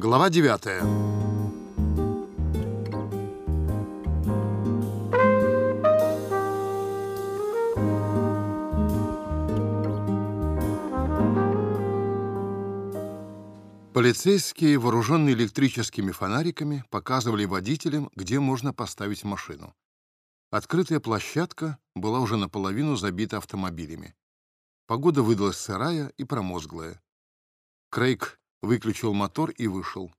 Глава 9. Полицейские, вооруженные электрическими фонариками, показывали водителям, где можно поставить машину. Открытая площадка была уже наполовину забита автомобилями. Погода выдалась сырая и промозглая. Крейг выключил мотор и вышел.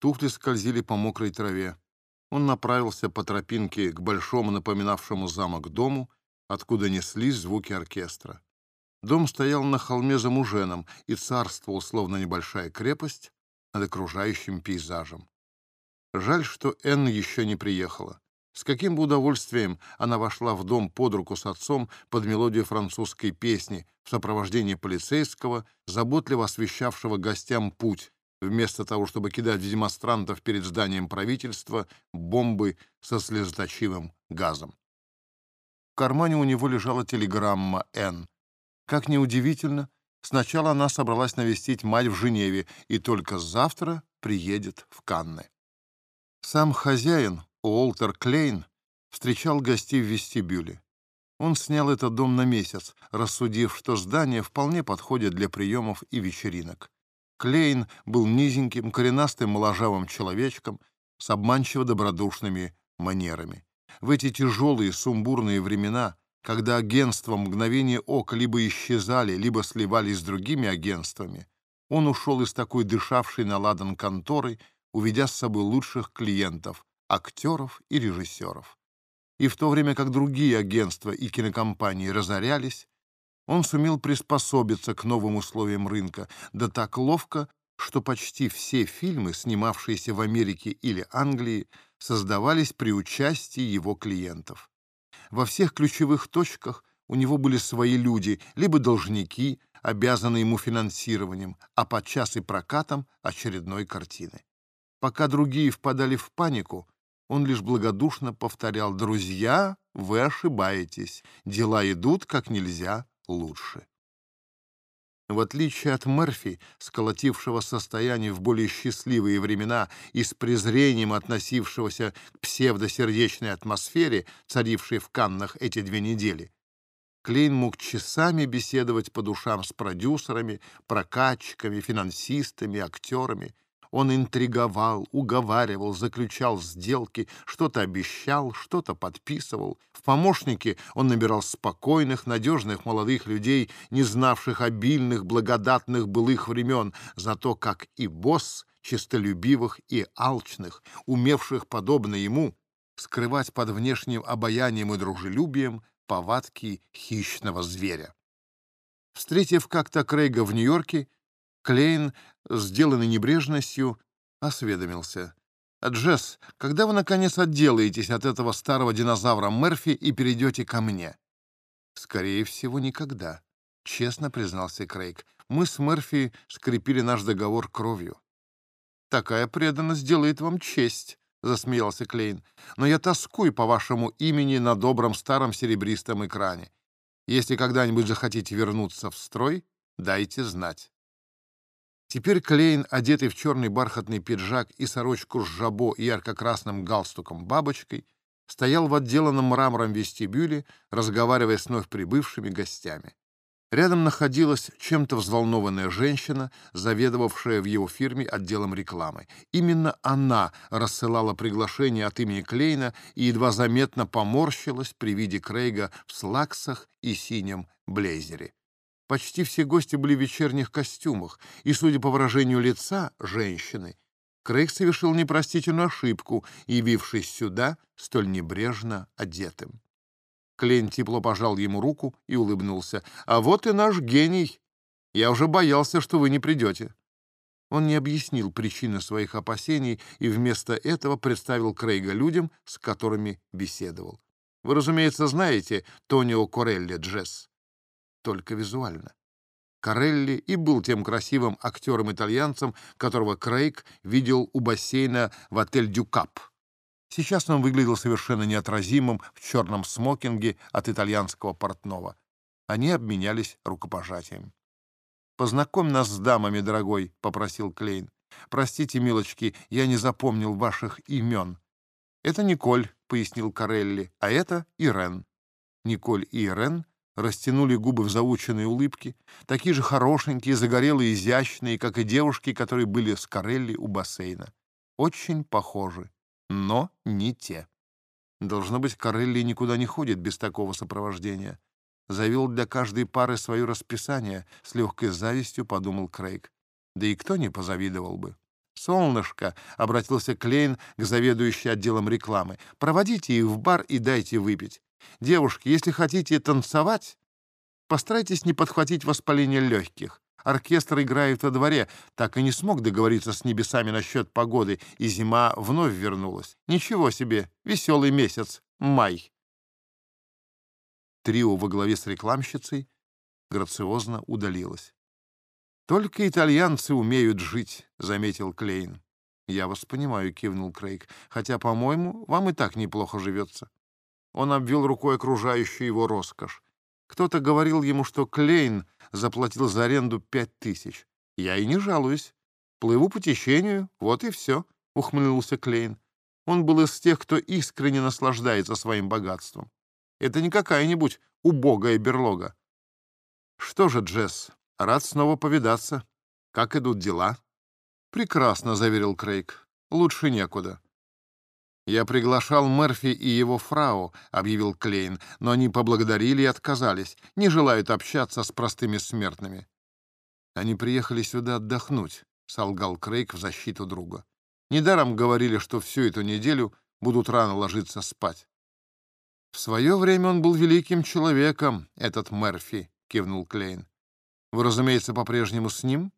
Туфли скользили по мокрой траве. Он направился по тропинке к большому напоминавшему замок дому, откуда неслись звуки оркестра. Дом стоял на холме за муженом и царствовал, словно небольшая крепость, над окружающим пейзажем. Жаль, что Энн еще не приехала. С каким бы удовольствием она вошла в дом под руку с отцом под мелодию французской песни в сопровождении полицейского, заботливо освещавшего гостям путь, вместо того, чтобы кидать в демонстрантов перед зданием правительства бомбы со слезоточивым газом. В кармане у него лежала телеграмма «Н». Как неудивительно, сначала она собралась навестить мать в Женеве и только завтра приедет в Канны. Сам хозяин, Уолтер Клейн встречал гостей в вестибюле. Он снял этот дом на месяц, рассудив, что здание вполне подходит для приемов и вечеринок. Клейн был низеньким, коренастым, моложавым человечком с обманчиво добродушными манерами. В эти тяжелые, сумбурные времена, когда агентства мгновение ока либо исчезали, либо сливались с другими агентствами, он ушел из такой дышавшей на ладан конторы, уведя с собой лучших клиентов, актеров и режиссеров. И в то время как другие агентства и кинокомпании разорялись, он сумел приспособиться к новым условиям рынка, да так ловко, что почти все фильмы, снимавшиеся в Америке или Англии, создавались при участии его клиентов. Во всех ключевых точках у него были свои люди, либо должники, обязанные ему финансированием, а подчас и прокатом очередной картины. Пока другие впадали в панику, он лишь благодушно повторял «Друзья, вы ошибаетесь, дела идут как нельзя лучше». В отличие от Мерфи, сколотившего состояние в более счастливые времена и с презрением относившегося к псевдосердечной атмосфере, царившей в Каннах эти две недели, Клейн мог часами беседовать по душам с продюсерами, прокатчиками, финансистами, актерами — он интриговал, уговаривал, заключал сделки, что-то обещал, что-то подписывал. В помощники он набирал спокойных, надежных молодых людей, не знавших обильных, благодатных былых времен, зато как и босс, честолюбивых и алчных, умевших, подобно ему, скрывать под внешним обаянием и дружелюбием повадки хищного зверя. Встретив как-то Крейга в Нью-Йорке, Клейн, сделанный небрежностью, осведомился. «Джесс, когда вы, наконец, отделаетесь от этого старого динозавра Мерфи и перейдете ко мне?» «Скорее всего, никогда», — честно признался Крейг. «Мы с Мерфи скрепили наш договор кровью». «Такая преданность делает вам честь», — засмеялся Клейн. «Но я тоскую по вашему имени на добром старом серебристом экране. Если когда-нибудь захотите вернуться в строй, дайте знать». Теперь Клейн, одетый в черный бархатный пиджак и сорочку с жабо и ярко-красным галстуком-бабочкой, стоял в отделанном мрамором вестибюле, разговаривая с вновь прибывшими гостями. Рядом находилась чем-то взволнованная женщина, заведовавшая в его фирме отделом рекламы. Именно она рассылала приглашение от имени Клейна и едва заметно поморщилась при виде Крейга в слаксах и синем блейзере. Почти все гости были в вечерних костюмах, и, судя по выражению лица женщины, Крейг совершил непростительную ошибку, явившись сюда столь небрежно одетым. Клейн тепло пожал ему руку и улыбнулся. «А вот и наш гений! Я уже боялся, что вы не придете». Он не объяснил причины своих опасений и вместо этого представил Крейга людям, с которыми беседовал. «Вы, разумеется, знаете Тонио Корелли Джесс только визуально. Карелли и был тем красивым актером-итальянцем, которого Крейг видел у бассейна в отель «Дюкап». Сейчас он выглядел совершенно неотразимым в черном смокинге от итальянского портного. Они обменялись рукопожатием. «Познакомь нас с дамами, дорогой», — попросил Клейн. «Простите, милочки, я не запомнил ваших имен». «Это Николь», — пояснил Карелли, — «а это Ирен». Николь и Ирен растянули губы в заученные улыбки, такие же хорошенькие, загорелые, изящные, как и девушки, которые были с Карелли у бассейна. Очень похожи, но не те. Должно быть, Карелли никуда не ходит без такого сопровождения. Завел для каждой пары свое расписание, с легкой завистью подумал Крейг. Да и кто не позавидовал бы. «Солнышко», — обратился Клейн к заведующей отделом рекламы, — «проводите их в бар и дайте выпить. Девушки, если хотите танцевать, постарайтесь не подхватить воспаление легких. Оркестр играет во дворе, так и не смог договориться с небесами насчет погоды, и зима вновь вернулась. Ничего себе, веселый месяц, май. Трио во главе с рекламщицей грациозно удалилось. «Только итальянцы умеют жить», — заметил Клейн. «Я вас понимаю», — кивнул Крейг, «хотя, по-моему, вам и так неплохо живется». Он обвел рукой окружающую его роскошь. Кто-то говорил ему, что Клейн заплатил за аренду пять тысяч. «Я и не жалуюсь. Плыву по течению, вот и все», — ухмыльнулся Клейн. Он был из тех, кто искренне наслаждается своим богатством. Это не какая-нибудь убогая берлога. «Что же, Джесс, рад снова повидаться. Как идут дела?» «Прекрасно», — заверил Крейг. «Лучше некуда». «Я приглашал Мерфи и его фрау», — объявил Клейн, «но они поблагодарили и отказались, не желают общаться с простыми смертными». «Они приехали сюда отдохнуть», — солгал Крейг в защиту друга. «Недаром говорили, что всю эту неделю будут рано ложиться спать». «В свое время он был великим человеком, этот Мерфи», — кивнул Клейн. «Вы, разумеется, по-прежнему с ним?»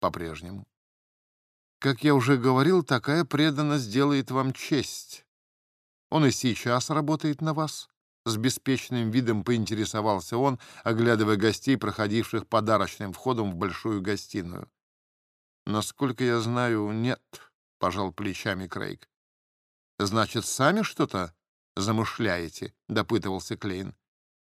«По-прежнему». Как я уже говорил, такая преданность делает вам честь. Он и сейчас работает на вас. С беспечным видом поинтересовался он, оглядывая гостей, проходивших подарочным входом в большую гостиную. «Насколько я знаю, нет», — пожал плечами Крейг. «Значит, сами что-то замышляете?» — допытывался Клейн.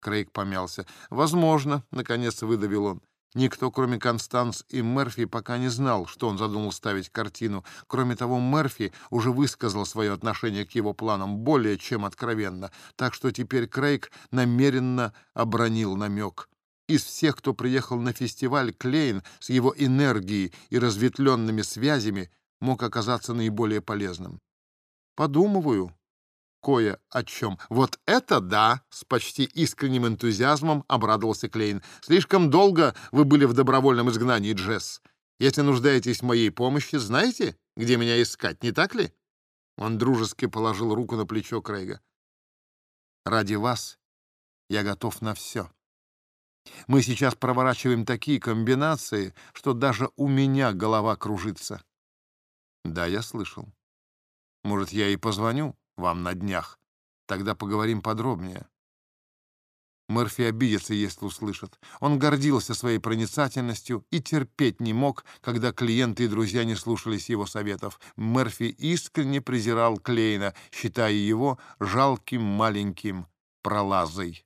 Крейг помялся. «Возможно», — наконец выдавил он. Никто, кроме Констанс и Мерфи, пока не знал, что он задумал ставить картину. Кроме того, Мерфи уже высказал свое отношение к его планам более чем откровенно, так что теперь Крейг намеренно обронил намек. Из всех, кто приехал на фестиваль, Клейн с его энергией и разветвленными связями мог оказаться наиболее полезным. «Подумываю», кое о чем. Вот это да! С почти искренним энтузиазмом обрадовался Клейн. Слишком долго вы были в добровольном изгнании, Джесс. Если нуждаетесь в моей помощи, знаете, где меня искать, не так ли? Он дружески положил руку на плечо Крейга. Ради вас я готов на все. Мы сейчас проворачиваем такие комбинации, что даже у меня голова кружится. Да, я слышал. Может, я и позвоню? Вам на днях. Тогда поговорим подробнее». Мерфи обидится, если услышит. Он гордился своей проницательностью и терпеть не мог, когда клиенты и друзья не слушались его советов. Мерфи искренне презирал Клейна, считая его жалким маленьким пролазой.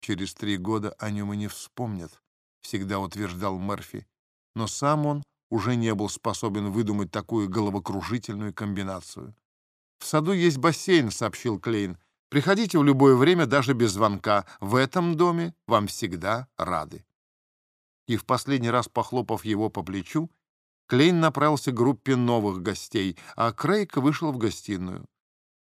«Через три года о нем и не вспомнят», — всегда утверждал Мерфи. Но сам он уже не был способен выдумать такую головокружительную комбинацию. «В саду есть бассейн», — сообщил Клейн. «Приходите в любое время, даже без звонка. В этом доме вам всегда рады». И в последний раз, похлопав его по плечу, Клейн направился к группе новых гостей, а Крейг вышел в гостиную.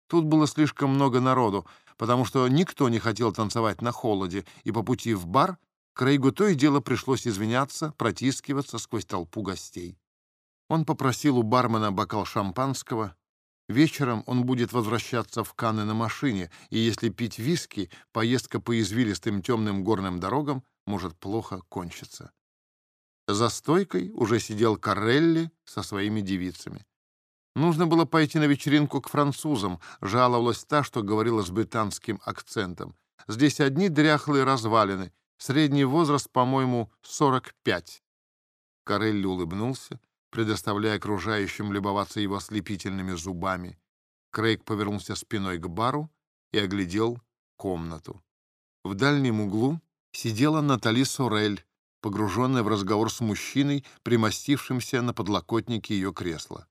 Тут было слишком много народу, потому что никто не хотел танцевать на холоде, и по пути в бар Крейгу то и дело пришлось извиняться, протискиваться сквозь толпу гостей. Он попросил у бармена бокал шампанского Вечером он будет возвращаться в Канны на машине, и если пить виски, поездка по извилистым темным горным дорогам может плохо кончиться. За стойкой уже сидел Карелли со своими девицами. Нужно было пойти на вечеринку к французам, жаловалась та, что говорила с британским акцентом. Здесь одни дряхлые развалины, средний возраст, по-моему, 45. Карелли улыбнулся предоставляя окружающим любоваться его ослепительными зубами. Крейг повернулся спиной к бару и оглядел комнату. В дальнем углу сидела Натали Сорель погруженная в разговор с мужчиной, примостившимся на подлокотнике ее кресла.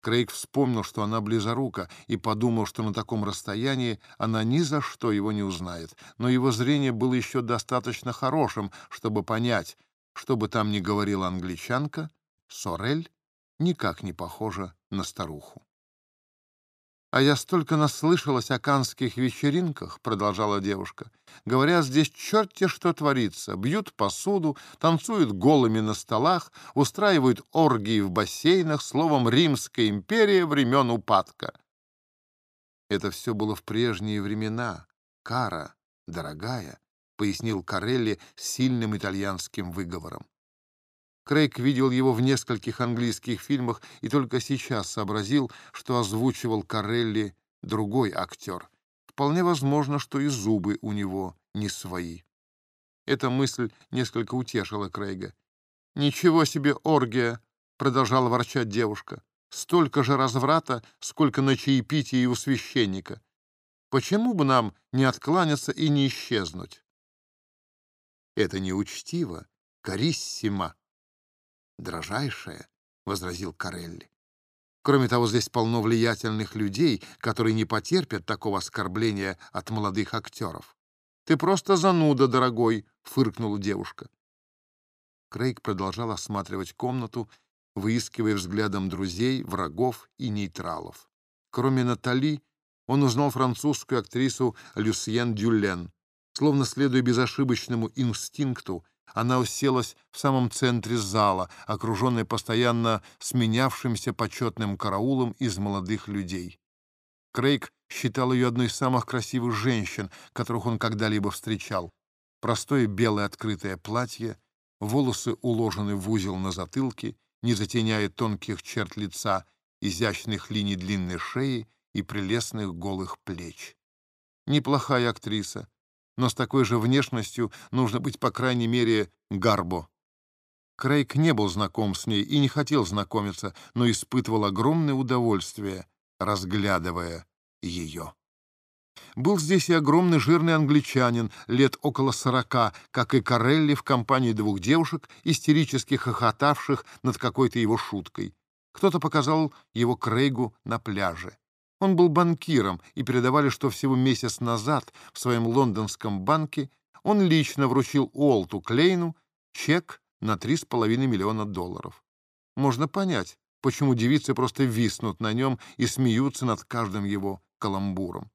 Крейг вспомнил, что она близорука, и подумал, что на таком расстоянии она ни за что его не узнает. Но его зрение было еще достаточно хорошим, чтобы понять, что бы там ни говорила англичанка, Сорель никак не похожа на старуху. «А я столько наслышалась о канских вечеринках», — продолжала девушка. «Говорят, здесь черти что творится. Бьют посуду, танцуют голыми на столах, устраивают оргии в бассейнах, словом, Римская империя времен упадка». «Это все было в прежние времена. Кара, дорогая», — пояснил Карелли сильным итальянским выговором. Крейг видел его в нескольких английских фильмах и только сейчас сообразил, что озвучивал Карелли другой актер. Вполне возможно, что и зубы у него не свои. Эта мысль несколько утешила Крейга. «Ничего себе оргия!» — продолжала ворчать девушка. «Столько же разврата, сколько на чаепитии у священника. Почему бы нам не откланяться и не исчезнуть?» «Это неучтиво, Кариссима», дрожайшая, — возразил Карелли. Кроме того, здесь полно влиятельных людей, которые не потерпят такого оскорбления от молодых актеров. «Ты просто зануда, дорогой!» — фыркнула девушка. Крейг продолжал осматривать комнату, выискивая взглядом друзей, врагов и нейтралов. Кроме Натали, он узнал французскую актрису Люсьен Дюлен. Словно следуя безошибочному инстинкту, она уселась в самом центре зала, окруженная постоянно сменявшимся почетным караулом из молодых людей. Крейг считал ее одной из самых красивых женщин, которых он когда-либо встречал. Простое белое открытое платье, волосы уложены в узел на затылке, не затеняя тонких черт лица, изящных линий длинной шеи и прелестных голых плеч. Неплохая актриса, но с такой же внешностью нужно быть, по крайней мере, Гарбо. Крейг не был знаком с ней и не хотел знакомиться, но испытывал огромное удовольствие, разглядывая ее. Был здесь и огромный жирный англичанин, лет около сорока, как и Карелли в компании двух девушек, истерически хохотавших над какой-то его шуткой. Кто-то показал его Крейгу на пляже. Он был банкиром, и передавали, что всего месяц назад в своем лондонском банке он лично вручил Уолту Клейну чек на 3,5 миллиона долларов. Можно понять, почему девицы просто виснут на нем и смеются над каждым его каламбуром.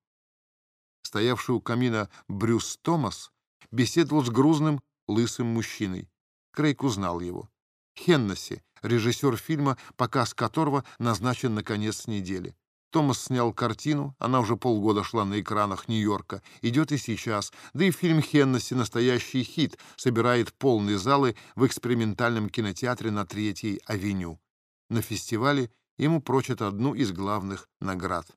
Стоявший у камина Брюс Томас беседовал с грузным, лысым мужчиной. Крейг узнал его. Хеннесси, режиссер фильма, показ которого назначен на конец недели. Томас снял картину, она уже полгода шла на экранах Нью-Йорка, идет и сейчас, да и фильм Хеннесси «Настоящий хит» собирает полные залы в экспериментальном кинотеатре на Третьей авеню. На фестивале ему прочат одну из главных наград.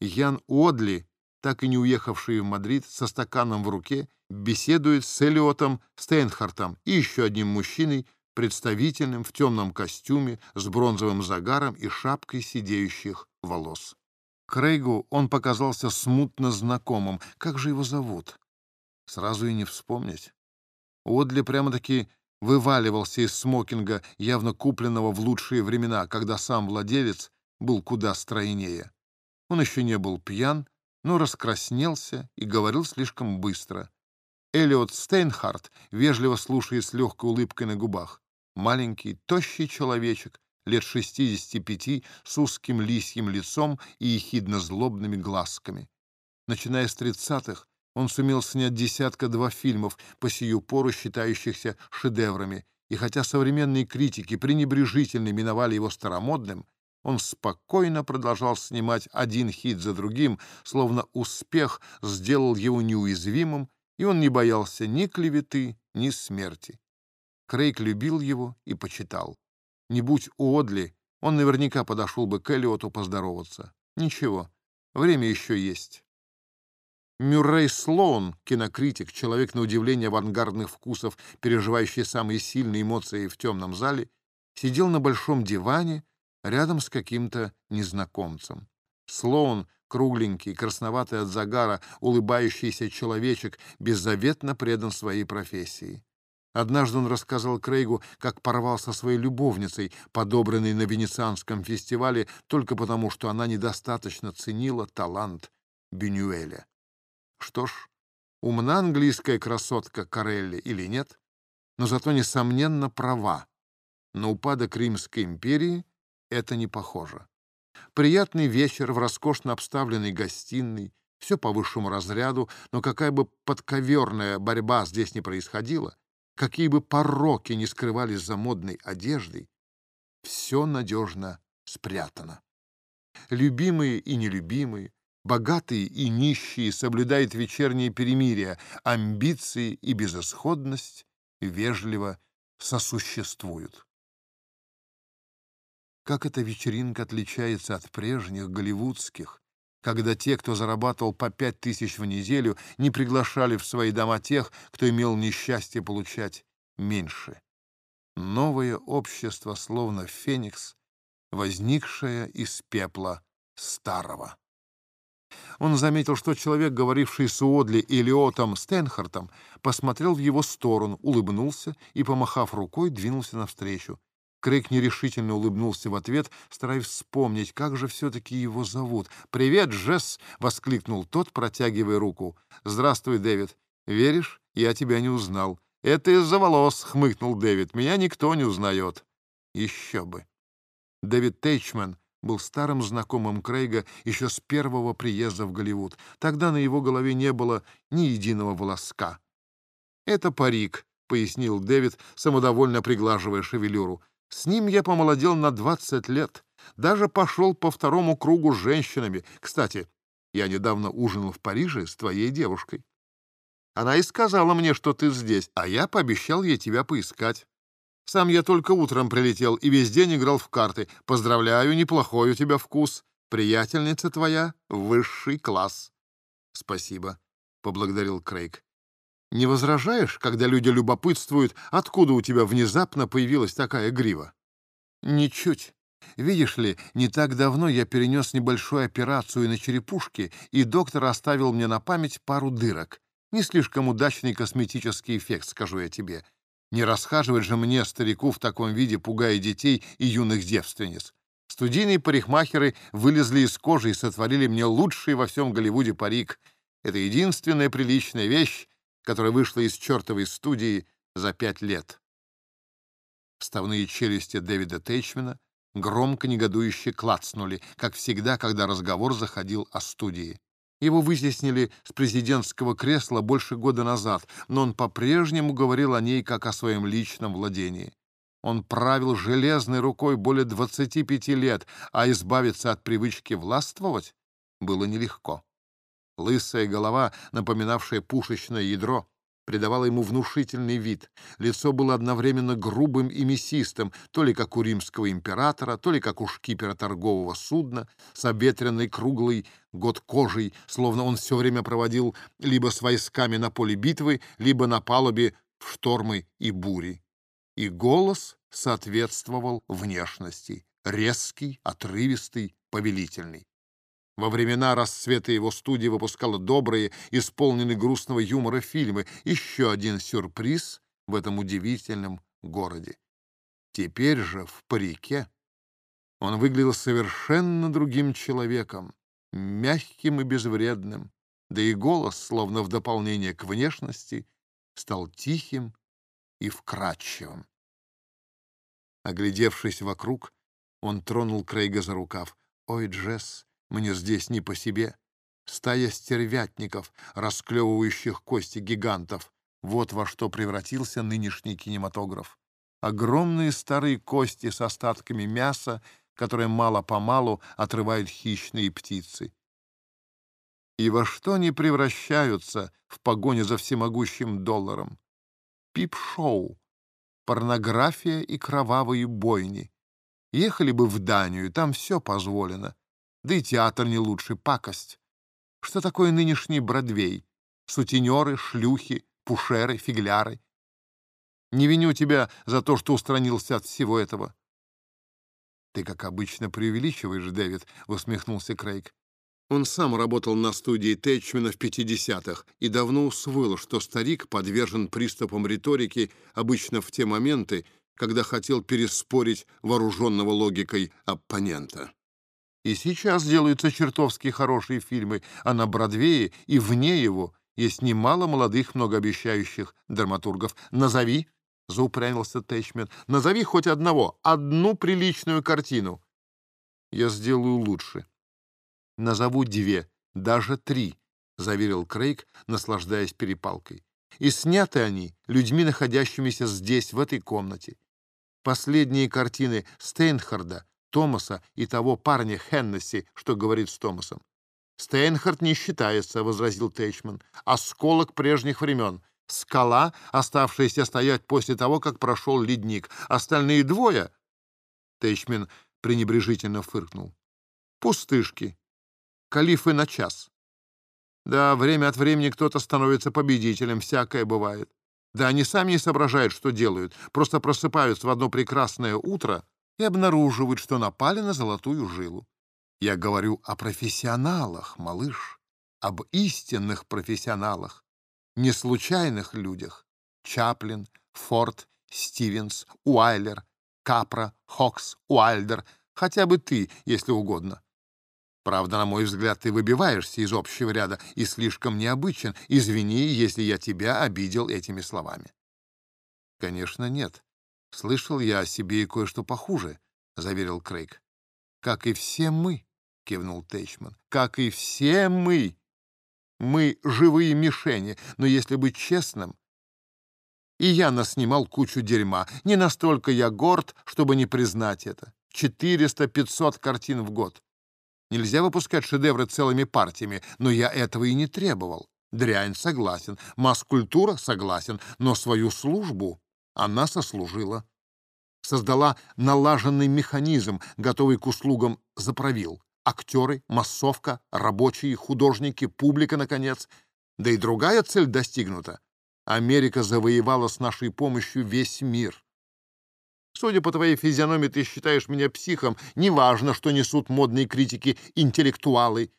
Ян Уодли, так и не уехавший в Мадрид, со стаканом в руке, беседует с Элиотом Стейнхартом и еще одним мужчиной, представительным в темном костюме с бронзовым загаром и шапкой сидеющих волос. Крейгу он показался смутно знакомым. Как же его зовут? Сразу и не вспомнить. Одли прямо-таки вываливался из смокинга, явно купленного в лучшие времена, когда сам владелец был куда стройнее. Он еще не был пьян, но раскраснелся и говорил слишком быстро. Элиот Стейнхарт, вежливо слушая с легкой улыбкой на губах. Маленький, тощий человечек, лет 65, с узким лисьим лицом и ехидно-злобными глазками. Начиная с тридцатых, он сумел снять десятка-два фильмов, по сию пору считающихся шедеврами, и хотя современные критики пренебрежительно миновали его старомодным, он спокойно продолжал снимать один хит за другим, словно успех сделал его неуязвимым, и он не боялся ни клеветы, ни смерти. Крейг любил его и почитал. Не будь Уодли, он наверняка подошел бы к Эллиоту поздороваться. Ничего, время еще есть. Мюррей Слоун, кинокритик, человек на удивление авангардных вкусов, переживающий самые сильные эмоции в темном зале, сидел на большом диване рядом с каким-то незнакомцем. Слоун, кругленький, красноватый от загара, улыбающийся человечек, беззаветно предан своей профессии. Однажды он рассказал Крейгу, как порвал со своей любовницей, подобранной на Венецианском фестивале, только потому, что она недостаточно ценила талант Бенюэля. Что ж, умна английская красотка Карелли или нет, но зато, несомненно, права. На упадок Римской империи это не похоже. Приятный вечер в роскошно обставленной гостиной, все по высшему разряду, но какая бы подковерная борьба здесь не происходила, какие бы пороки не скрывались за модной одеждой, все надежно спрятано. Любимые и нелюбимые, богатые и нищие соблюдают вечернее перемирие, амбиции и безысходность вежливо сосуществуют. Как эта вечеринка отличается от прежних голливудских, когда те, кто зарабатывал по пять тысяч в неделю, не приглашали в свои дома тех, кто имел несчастье получать меньше. Новое общество, словно феникс, возникшее из пепла старого. Он заметил, что человек, говоривший с Уодли и Лиотом Стэнхартом, посмотрел в его сторону, улыбнулся и, помахав рукой, двинулся навстречу. Крейг нерешительно улыбнулся в ответ, стараясь вспомнить, как же все-таки его зовут. «Привет, Джесс!» — воскликнул тот, протягивая руку. «Здравствуй, Дэвид. Веришь? Я тебя не узнал». «Это из-за волос», — хмыкнул Дэвид. «Меня никто не узнает». «Еще бы». Дэвид Тейчман был старым знакомым Крейга еще с первого приезда в Голливуд. Тогда на его голове не было ни единого волоска. «Это парик», — пояснил Дэвид, самодовольно приглаживая шевелюру. С ним я помолодел на 20 лет. Даже пошел по второму кругу с женщинами. Кстати, я недавно ужинал в Париже с твоей девушкой. Она и сказала мне, что ты здесь, а я пообещал ей тебя поискать. Сам я только утром прилетел и весь день играл в карты. Поздравляю, неплохой у тебя вкус. Приятельница твоя — высший класс. — Спасибо, — поблагодарил Крейг. Не возражаешь, когда люди любопытствуют, откуда у тебя внезапно появилась такая грива? Ничуть. Видишь ли, не так давно я перенес небольшую операцию на черепушке, и доктор оставил мне на память пару дырок. Не слишком удачный косметический эффект, скажу я тебе. Не расхаживать же мне, старику, в таком виде, пугая детей и юных девственниц. Студийные парикмахеры вылезли из кожи и сотворили мне лучший во всем Голливуде парик. Это единственная приличная вещь, которая вышла из чертовой студии за пять лет. Вставные челюсти Дэвида Тейчмена громко негодующе клацнули, как всегда, когда разговор заходил о студии. Его вытеснили с президентского кресла больше года назад, но он по-прежнему говорил о ней как о своем личном владении. Он правил железной рукой более 25 лет, а избавиться от привычки властвовать было нелегко. Лысая голова, напоминавшая пушечное ядро, придавала ему внушительный вид. Лицо было одновременно грубым и мясистым, то ли как у римского императора, то ли как у шкипера торгового судна, с обветренной круглой год кожей, словно он все время проводил либо с войсками на поле битвы, либо на палубе в штормы и бури. И голос соответствовал внешности, резкий, отрывистый, повелительный. Во времена расцвета его студия выпускала добрые, исполненные грустного юмора фильмы. Еще один сюрприз в этом удивительном городе. Теперь же в парике он выглядел совершенно другим человеком, мягким и безвредным, да и голос, словно в дополнение к внешности, стал тихим и вкрадчивым. Оглядевшись вокруг, он тронул Крейга за рукав. «Ой, Джесс, мне здесь не по себе. Стая стервятников, расклевывающих кости гигантов. Вот во что превратился нынешний кинематограф. Огромные старые кости с остатками мяса, которые мало-помалу отрывают хищные птицы. И во что они превращаются в погоне за всемогущим долларом? Пип-шоу, порнография и кровавые бойни. Ехали бы в Данию, там все позволено. Да и театр не лучше, пакость. Что такое нынешний Бродвей? Сутенеры, шлюхи, пушеры, фигляры. Не виню тебя за то, что устранился от всего этого. — Ты, как обычно, преувеличиваешь, Дэвид, — усмехнулся Крейг. Он сам работал на студии Тэтчмена в 50-х и давно усвоил, что старик подвержен приступам риторики обычно в те моменты, когда хотел переспорить вооруженного логикой оппонента. И сейчас делаются чертовски хорошие фильмы, а на Бродвее и вне его есть немало молодых многообещающих драматургов. «Назови», — заупрямился Тэтчмен, — «назови хоть одного, одну приличную картину». «Я сделаю лучше», «Назову две, даже три», — заверил Крейг, наслаждаясь перепалкой. «И сняты они людьми, находящимися здесь, в этой комнате. Последние картины Стейнхарда, Томаса и того парня Хеннесси, что говорит с Томасом. «Стейнхард не считается», — возразил Тейчман. «Осколок прежних времен. Скала, оставшаяся стоять после того, как прошел ледник. Остальные двое...» Тейчман пренебрежительно фыркнул. «Пустышки калифы на час. Да, время от времени кто-то становится победителем, всякое бывает. Да, они сами не соображают, что делают, просто просыпаются в одно прекрасное утро и обнаруживают, что напали на золотую жилу. Я говорю о профессионалах, малыш, об истинных профессионалах, не случайных людях. Чаплин, Форд, Стивенс, Уайлер, Капра, Хокс, Уайлдер, хотя бы ты, если угодно. Правда, на мой взгляд, ты выбиваешься из общего ряда и слишком необычен. Извини, если я тебя обидел этими словами. Конечно, нет. Слышал я о себе и кое-что похуже, — заверил Крейг. Как и все мы, — кивнул Тейчман. Как и все мы. Мы живые мишени, но если быть честным, и я наснимал кучу дерьма. Не настолько я горд, чтобы не признать это. 400-500 картин в год. Нельзя выпускать шедевры целыми партиями, но я этого и не требовал. Дрянь согласен, масс-культура согласен, но свою службу она сослужила. Создала налаженный механизм, готовый к услугам заправил. Актеры, массовка, рабочие, художники, публика, наконец. Да и другая цель достигнута. Америка завоевала с нашей помощью весь мир. Судя по твоей физиономии, ты считаешь меня психом. Неважно, что несут модные критики интеллектуалы.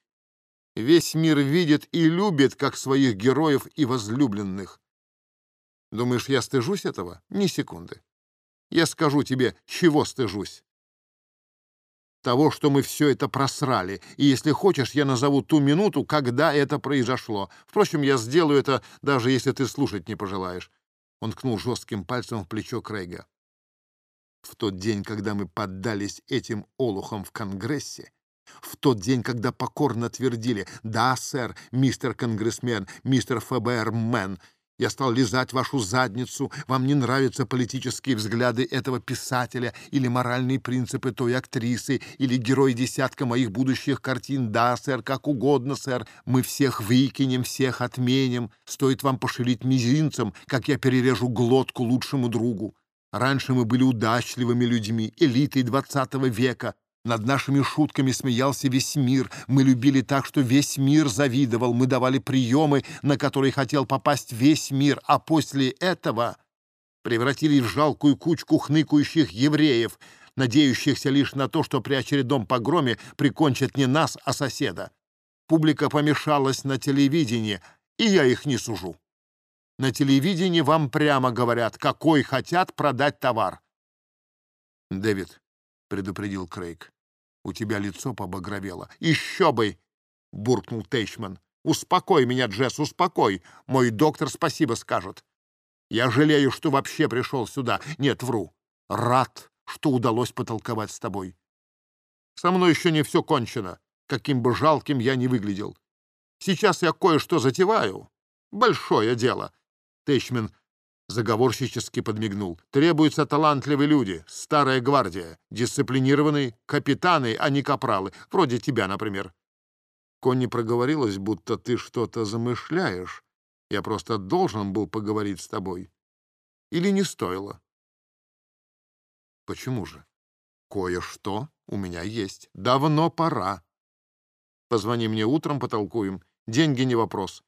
Весь мир видит и любит, как своих героев и возлюбленных. Думаешь, я стыжусь этого? Ни секунды. Я скажу тебе, чего стыжусь. Того, что мы все это просрали. И если хочешь, я назову ту минуту, когда это произошло. Впрочем, я сделаю это, даже если ты слушать не пожелаешь. Он ткнул жестким пальцем в плечо Крейга. В тот день, когда мы поддались этим олухам в Конгрессе, в тот день, когда покорно твердили «Да, сэр, мистер конгрессмен, мистер ФБРмен», я стал лизать вашу задницу, вам не нравятся политические взгляды этого писателя или моральные принципы той актрисы или герой десятка моих будущих картин. Да, сэр, как угодно, сэр, мы всех выкинем, всех отменим. Стоит вам пошевелить мизинцем, как я перережу глотку лучшему другу. Раньше мы были удачливыми людьми, элитой двадцатого века. Над нашими шутками смеялся весь мир. Мы любили так, что весь мир завидовал. Мы давали приемы, на которые хотел попасть весь мир. А после этого превратились в жалкую кучку хныкающих евреев, надеющихся лишь на то, что при очередном погроме прикончат не нас, а соседа. Публика помешалась на телевидении, и я их не сужу. На телевидении вам прямо говорят, какой хотят продать товар. «Дэвид», — предупредил Крейг, — «у тебя лицо побагровело». «Еще бы!» — буркнул Тейчман. «Успокой меня, Джесс, успокой. Мой доктор спасибо скажет. Я жалею, что вообще пришел сюда. Нет, вру. Рад, что удалось потолковать с тобой. Со мной еще не все кончено, каким бы жалким я ни выглядел. Сейчас я кое-что затеваю. Большое дело. Тейчмен заговорщически подмигнул. «Требуются талантливые люди, старая гвардия, дисциплинированные капитаны, а не капралы, вроде тебя, например». Конни проговорилась, будто ты что-то замышляешь. Я просто должен был поговорить с тобой. Или не стоило? Почему же? Кое-что у меня есть. Давно пора. Позвони мне утром, потолкуем. Деньги не вопрос.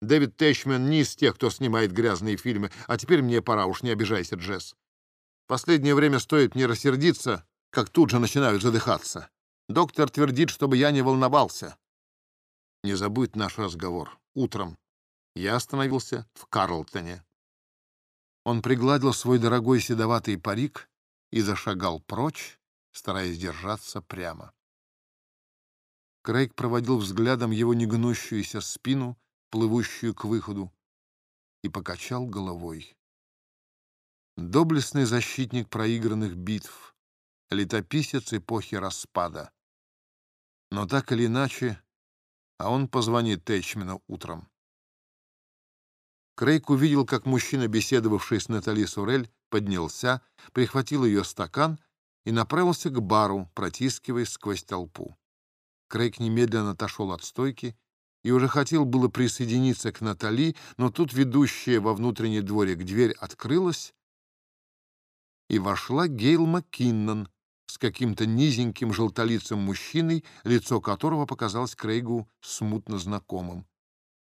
Дэвид Тэчмен не из тех, кто снимает грязные фильмы. А теперь мне пора, уж не обижайся, Джесс. Последнее время стоит мне рассердиться, как тут же начинают задыхаться. Доктор твердит, чтобы я не волновался. Не забудь наш разговор. Утром. Я остановился в Карлтоне. Он пригладил свой дорогой седоватый парик и зашагал прочь, стараясь держаться прямо. Крейг проводил взглядом его негнущуюся спину, плывущую к выходу, и покачал головой. Доблестный защитник проигранных битв, летописец эпохи распада. Но так или иначе, а он позвонит Тэтчмену утром. Крейг увидел, как мужчина, беседовавший с Натали Сурель, поднялся, прихватил ее стакан и направился к бару, протискиваясь сквозь толпу. Крейг немедленно отошел от стойки и уже хотел было присоединиться к Натали, но тут ведущая во внутренний дворик дверь открылась, и вошла Гейл Маккиннон с каким-то низеньким желтолицым мужчиной, лицо которого показалось Крейгу смутно знакомым.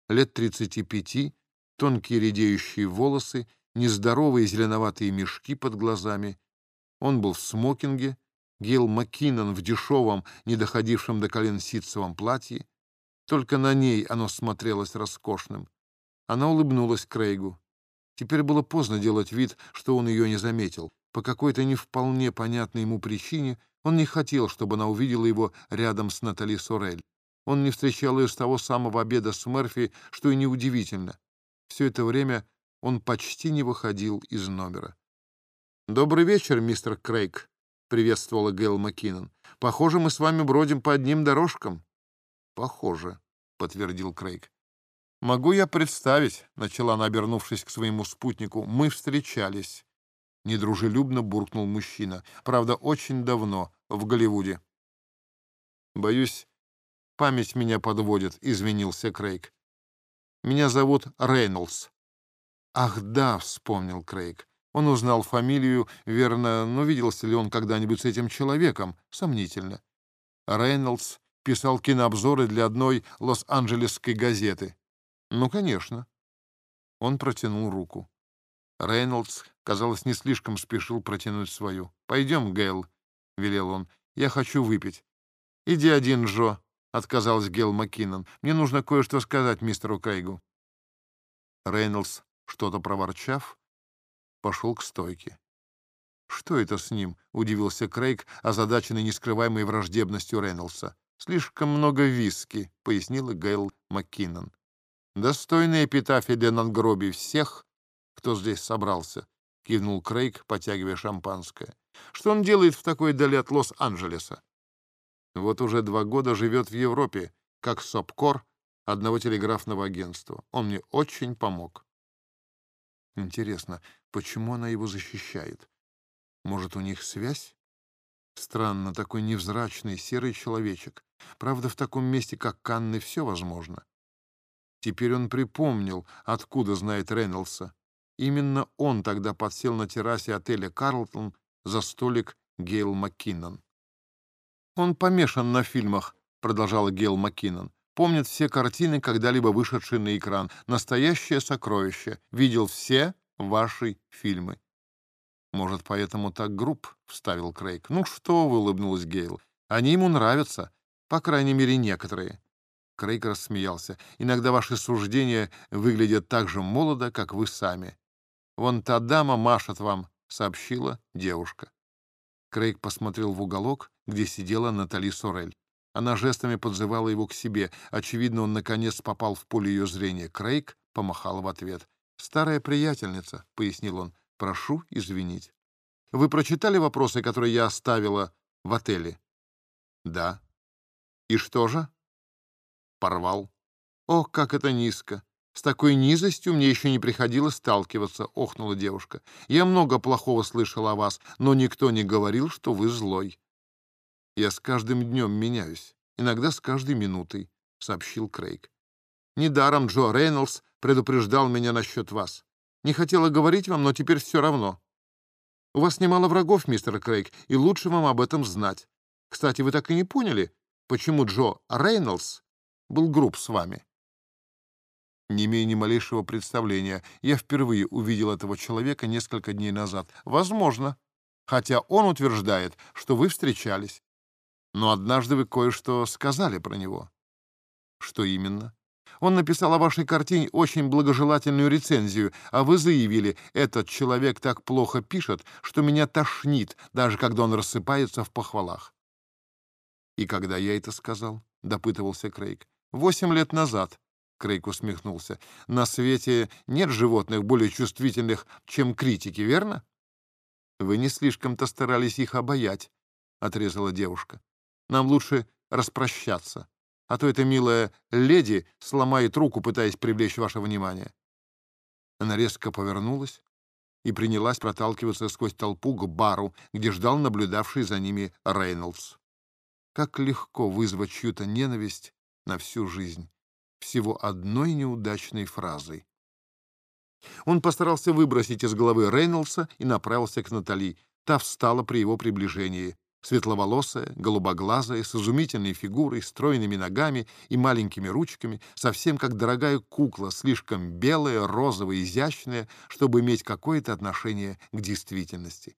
Лет тридцати пяти, тонкие редеющие волосы, нездоровые зеленоватые мешки под глазами. Он был в смокинге, Гейл Маккинон в дешевом, не доходившем до колен ситцевом платье. Только на ней оно смотрелось роскошным. Она улыбнулась Крейгу. Теперь было поздно делать вид, что он ее не заметил. По какой-то не вполне понятной ему причине он не хотел, чтобы она увидела его рядом с Натали Сорель. Он не встречал ее с того самого обеда с Мерфи, что и неудивительно. Все это время он почти не выходил из номера. «Добрый вечер, мистер Крейг», — приветствовала Гейл Маккинон. «Похоже, мы с вами бродим по одним дорожкам». «Похоже», — подтвердил Крейг. «Могу я представить», — начала она, обернувшись к своему спутнику, — «мы встречались». Недружелюбно буркнул мужчина. Правда, очень давно, в Голливуде. «Боюсь, память меня подводит», — извинился Крейг. Меня зовут Рейнольдс». «Ах, да», — вспомнил Крейг. Он узнал фамилию, верно, но виделся ли он когда-нибудь с этим человеком? Сомнительно. Рейнольдс писал кинообзоры для одной лос-анджелесской газеты. Ну, конечно. Он протянул руку. Рейнольдс, казалось, не слишком спешил протянуть свою. «Пойдем, Гейл», — велел он. «Я хочу выпить». «Иди один, Джо», отказалась Гел Маккинон. «Мне нужно кое-что сказать мистеру Крейгу». Рейнольдс, что-то проворчав, пошел к стойке. «Что это с ним?» — удивился Крейг, озадаченный нескрываемой враждебностью Рейнольдса. «Слишком много виски», — пояснила Гейл Маккинон. «Достойная эпитафия для надгробий всех, кто здесь собрался», — кивнул Крейг, потягивая шампанское. «Что он делает в такой дали от Лос-Анджелеса?» Вот уже два года живет в Европе, как СОПКОР одного телеграфного агентства. Он мне очень помог. Интересно, почему она его защищает? Может, у них связь? Странно, такой невзрачный серый человечек. Правда, в таком месте, как Канны, все возможно. Теперь он припомнил, откуда знает Рейнольдса. Именно он тогда подсел на террасе отеля «Карлтон» за столик Гейл Маккиннон. «Он помешан на фильмах», — продолжала Гейл Маккинон. «Помнит все картины, когда-либо вышедшие на экран. Настоящее сокровище. Видел все ваши фильмы». «Может, поэтому так груб?» — вставил Крейг. «Ну что вы», — улыбнулась Гейл. «Они ему нравятся. По крайней мере, некоторые». Крейг рассмеялся. «Иногда ваши суждения выглядят так же молодо, как вы сами. Вон та дама машет вам», — сообщила девушка. Крейг посмотрел в уголок, где сидела Натали Сорель. Она жестами подзывала его к себе. Очевидно, он наконец попал в поле ее зрения. Крейг помахал в ответ. «Старая приятельница», — пояснил он. «Прошу извинить». «Вы прочитали вопросы, которые я оставила в отеле?» «Да». «И что же?» «Порвал». «Ох, как это низко! С такой низостью мне еще не приходилось сталкиваться», — охнула девушка. «Я много плохого слышала о вас, но никто не говорил, что вы злой». «Я с каждым днем меняюсь, иногда с каждой минутой», — сообщил Крейг. «Недаром Джо Рейнольдс предупреждал меня насчет вас. Не хотела говорить вам, но теперь все равно. У вас немало врагов, мистер Крейг, и лучше вам об этом знать. Кстати, вы так и не поняли, почему Джо Рейнольдс был груб с вами?» Не имею ни малейшего представления. Я впервые увидел этого человека несколько дней назад. Возможно. Хотя он утверждает, что вы встречались. Но однажды вы кое-что сказали про него. Что именно? Он написал о вашей картине очень благожелательную рецензию, а вы заявили, этот человек так плохо пишет, что меня тошнит, даже когда он рассыпается в похвалах. «И когда я это сказал?» — допытывался Крейг. «Восемь лет назад», — Крейг усмехнулся. «На свете нет животных более чувствительных, чем критики, верно?» «Вы не слишком-то старались их обаять», — отрезала девушка. «Нам лучше распрощаться, а то эта милая леди сломает руку, пытаясь привлечь ваше внимание». Она резко повернулась и принялась проталкиваться сквозь толпу к бару, где ждал наблюдавший за ними Рейнольдс. Как легко вызвать чью-то ненависть на всю жизнь всего одной неудачной фразой. Он постарался выбросить из головы Рейнольдса и направился к Натали. Та встала при его приближении. Светловолосая, голубоглазая, с изумительной фигурой, стройными ногами и маленькими ручками, совсем как дорогая кукла, слишком белая, розовая, изящная, чтобы иметь какое-то отношение к действительности.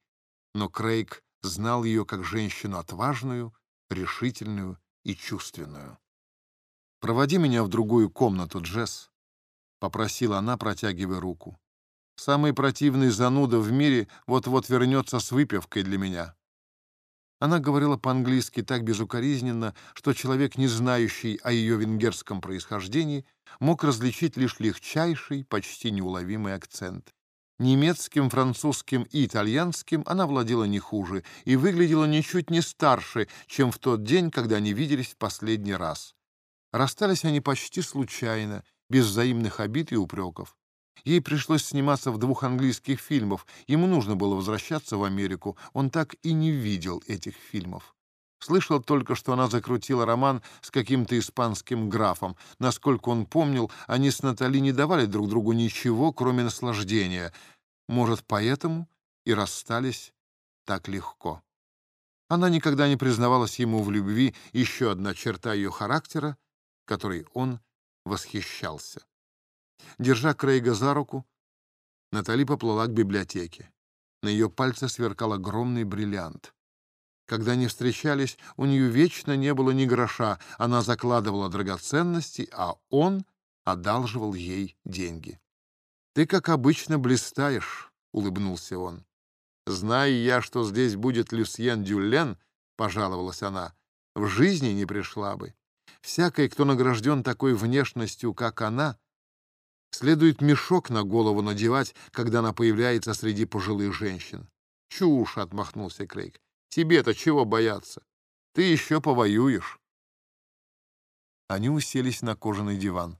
Но Крейг знал ее как женщину отважную, решительную и чувственную. «Проводи меня в другую комнату, Джесс», — попросила она, протягивая руку. «Самый противный зануда в мире вот-вот вернется с выпивкой для меня». Она говорила по-английски так безукоризненно, что человек, не знающий о ее венгерском происхождении, мог различить лишь легчайший, почти неуловимый акцент. Немецким, французским и итальянским она владела не хуже и выглядела ничуть не старше, чем в тот день, когда они виделись в последний раз. Расстались они почти случайно, без взаимных обид и упреков. Ей пришлось сниматься в двух английских фильмах, ему нужно было возвращаться в Америку, он так и не видел этих фильмов. Слышал только, что она закрутила роман с каким-то испанским графом. Насколько он помнил, они с Натали не давали друг другу ничего, кроме наслаждения. Может, поэтому и расстались так легко. Она никогда не признавалась ему в любви, еще одна черта ее характера, которой он восхищался. Держа Крейга за руку, Натали поплыла к библиотеке. На ее пальце сверкал огромный бриллиант. Когда они встречались, у нее вечно не было ни гроша. Она закладывала драгоценности, а он одалживал ей деньги. «Ты, как обычно, блистаешь», — улыбнулся он. «Зная я, что здесь будет Люсьен Дюлен», — пожаловалась она, — «в жизни не пришла бы. Всякой, кто награжден такой внешностью, как она, следует мешок на голову надевать, когда она появляется среди пожилых женщин». «Чушь!» — отмахнулся Крейг. Тебе-то чего бояться? Ты еще повоюешь. Они уселись на кожаный диван.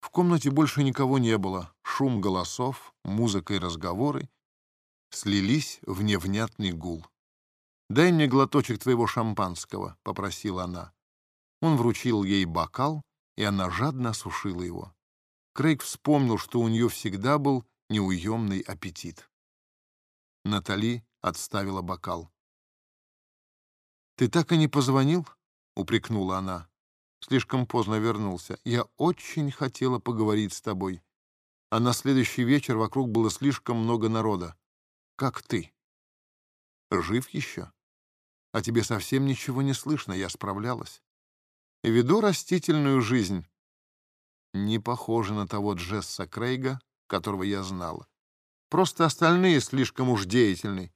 В комнате больше никого не было. Шум голосов, музыка и разговоры слились в невнятный гул. «Дай мне глоточек твоего шампанского», — попросила она. Он вручил ей бокал, и она жадно осушила его. Крейг вспомнил, что у нее всегда был неуемный аппетит. Натали отставила бокал. «Ты так и не позвонил?» — упрекнула она. «Слишком поздно вернулся. Я очень хотела поговорить с тобой. А на следующий вечер вокруг было слишком много народа. Как ты? Жив еще? А тебе совсем ничего не слышно, я справлялась. Веду растительную жизнь. Не похоже на того Джесса Крейга, которого я знала. Просто остальные слишком уж деятельны.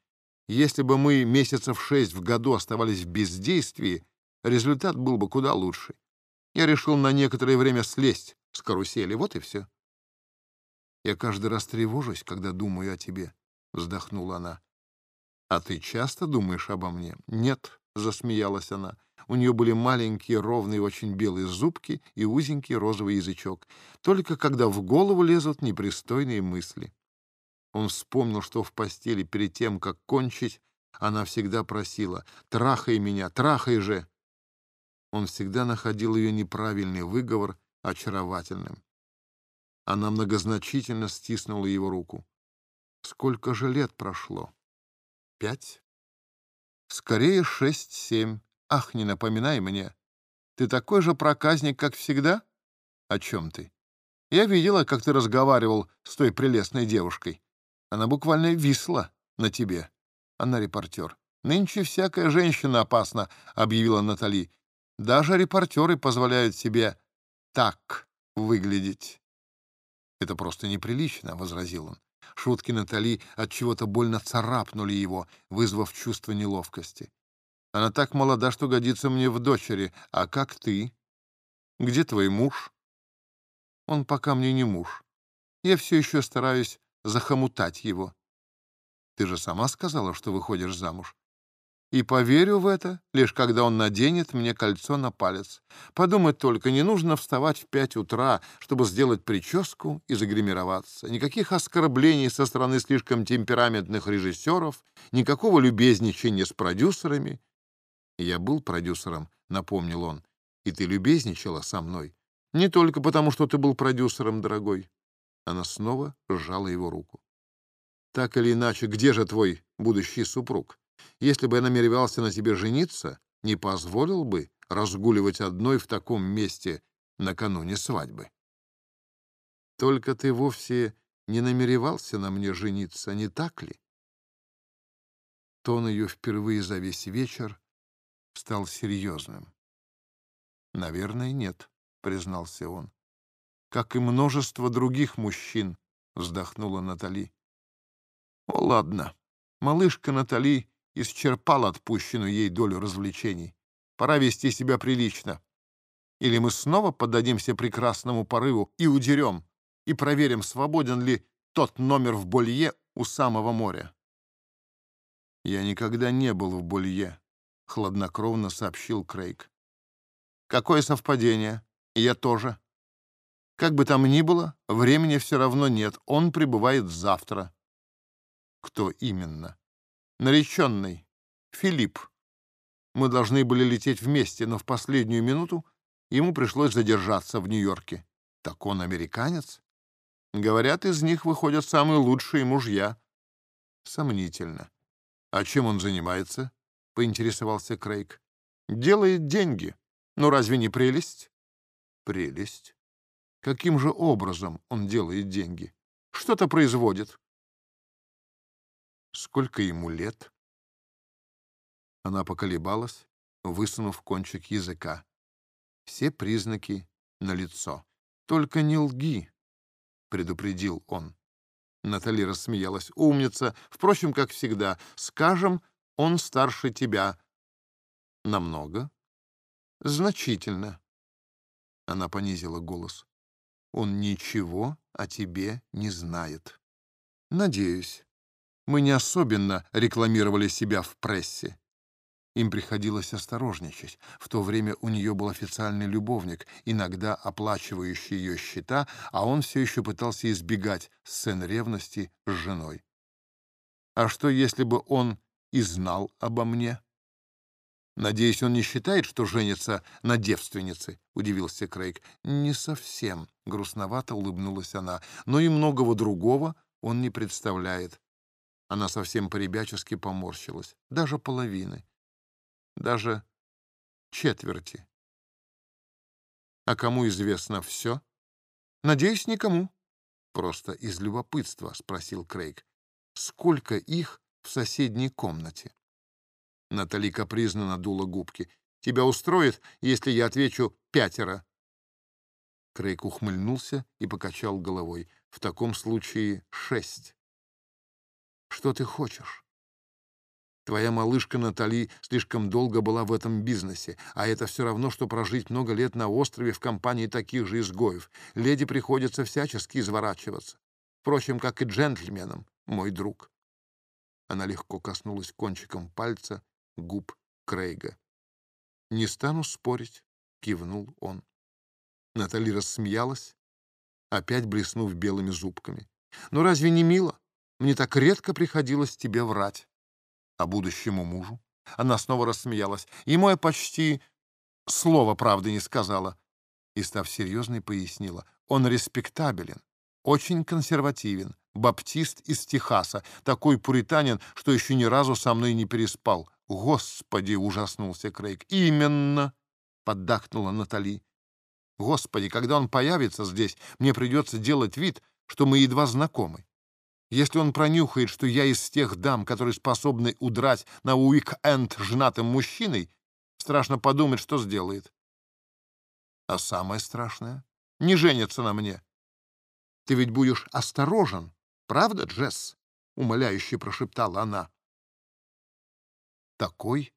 Если бы мы месяцев шесть в году оставались в бездействии, результат был бы куда лучше. Я решил на некоторое время слезть с карусели, вот и все. «Я каждый раз тревожусь, когда думаю о тебе», — вздохнула она. «А ты часто думаешь обо мне?» «Нет», — засмеялась она. У нее были маленькие, ровные, очень белые зубки и узенький розовый язычок. Только когда в голову лезут непристойные мысли. Он вспомнил, что в постели перед тем, как кончить, она всегда просила «Трахай меня, трахай же!» Он всегда находил ее неправильный выговор очаровательным. Она многозначительно стиснула его руку. «Сколько же лет прошло?» «Пять?» «Скорее шесть-семь. Ах, не напоминай мне. Ты такой же проказник, как всегда?» «О чем ты?» «Я видела, как ты разговаривал с той прелестной девушкой. Она буквально висла на тебе. Она репортер. «Нынче всякая женщина опасна», — объявила Натали. «Даже репортеры позволяют себе так выглядеть». «Это просто неприлично», — возразил он. Шутки Натали от чего-то больно царапнули его, вызвав чувство неловкости. «Она так молода, что годится мне в дочери. А как ты? Где твой муж?» «Он пока мне не муж. Я все еще стараюсь захомутать его». «Ты же сама сказала, что выходишь замуж и поверю в это, лишь когда он наденет мне кольцо на палец. Подумать только, не нужно вставать в пять утра, чтобы сделать прическу и загримироваться. Никаких оскорблений со стороны слишком темпераментных режиссеров, никакого любезничания с продюсерами. Я был продюсером, напомнил он, и ты любезничала со мной. Не только потому, что ты был продюсером, дорогой. Она снова сжала его руку. Так или иначе, где же твой будущий супруг? Если бы я намеревался на тебе жениться, не позволил бы разгуливать одной в таком месте накануне свадьбы. Только ты вовсе не намеревался на мне жениться, не так ли? Тон ее впервые за весь вечер стал серьезным. «Наверное, нет», — признался он. «Как и множество других мужчин», — вздохнула Натали. «О, ладно, малышка Натали исчерпал отпущенную ей долю развлечений. Пора вести себя прилично. Или мы снова поддадимся прекрасному порыву и удерем, и проверим, свободен ли тот номер в Болье у самого моря. «Я никогда не был в Болье», — хладнокровно сообщил Крейг. «Какое совпадение? я тоже. Как бы там ни было, времени все равно нет. Он прибывает завтра». «Кто именно?» нареченный, Филипп. Мы должны были лететь вместе, но в последнюю минуту ему пришлось задержаться в Нью-Йорке. Так он американец? Говорят, из них выходят самые лучшие мужья. Сомнительно. А чем он занимается? Поинтересовался Крейг. Делает деньги. Ну разве не прелесть? Прелесть. Каким же образом он делает деньги? Что-то производит. Сколько ему лет? Она поколебалась, высунув кончик языка. Все признаки налицо. Только не лги, предупредил он. Натали рассмеялась. Умница. Впрочем, как всегда. Скажем, он старше тебя. Намного? Значительно. Она понизила голос. Он ничего о тебе не знает. Надеюсь. Мы не особенно рекламировали себя в прессе. Им приходилось осторожничать. В то время у нее был официальный любовник, иногда оплачивающий ее счета, а он все еще пытался избегать сцен ревности с женой. А что, если бы он и знал обо мне? «Надеюсь, он не считает, что женится на девственнице?» — удивился Крейг. «Не совсем», — грустновато улыбнулась она. «Но и многого другого он не представляет. Она совсем по-ребячески поморщилась. Даже половины. Даже четверти. А кому известно все? Надеюсь, никому. Просто из любопытства, спросил Крейг. Сколько их в соседней комнате? Натали капризно надула губки. Тебя устроит, если я отвечу пятеро? Крейг ухмыльнулся и покачал головой. В таком случае шесть. Что ты хочешь? Твоя малышка Натали слишком долго была в этом бизнесе, а это все равно, что прожить много лет на острове в компании таких же изгоев. Леди приходится всячески изворачиваться. Впрочем, как и джентльменам, мой друг. Она легко коснулась кончиком пальца губ Крейга. «Не стану спорить», — кивнул он. Натали рассмеялась, опять блеснув белыми зубками. «Ну разве не мило? Мне так редко приходилось тебе врать. А будущему мужу? Она снова рассмеялась. Ему я почти слова правды не сказала. И, став серьезной, пояснила. Он респектабелен, очень консервативен, баптист из Техаса, такой пуританин, что еще ни разу со мной не переспал. Господи, ужаснулся Крейг. Именно, поддакнула Натали. Господи, когда он появится здесь, мне придется делать вид, что мы едва знакомы. Если он пронюхает, что я из тех дам, которые способны удрать на уик-энд женатым мужчиной, страшно подумать, что сделает. А самое страшное — не женится на мне. Ты ведь будешь осторожен, правда, Джесс? — умоляюще прошептала она. Такой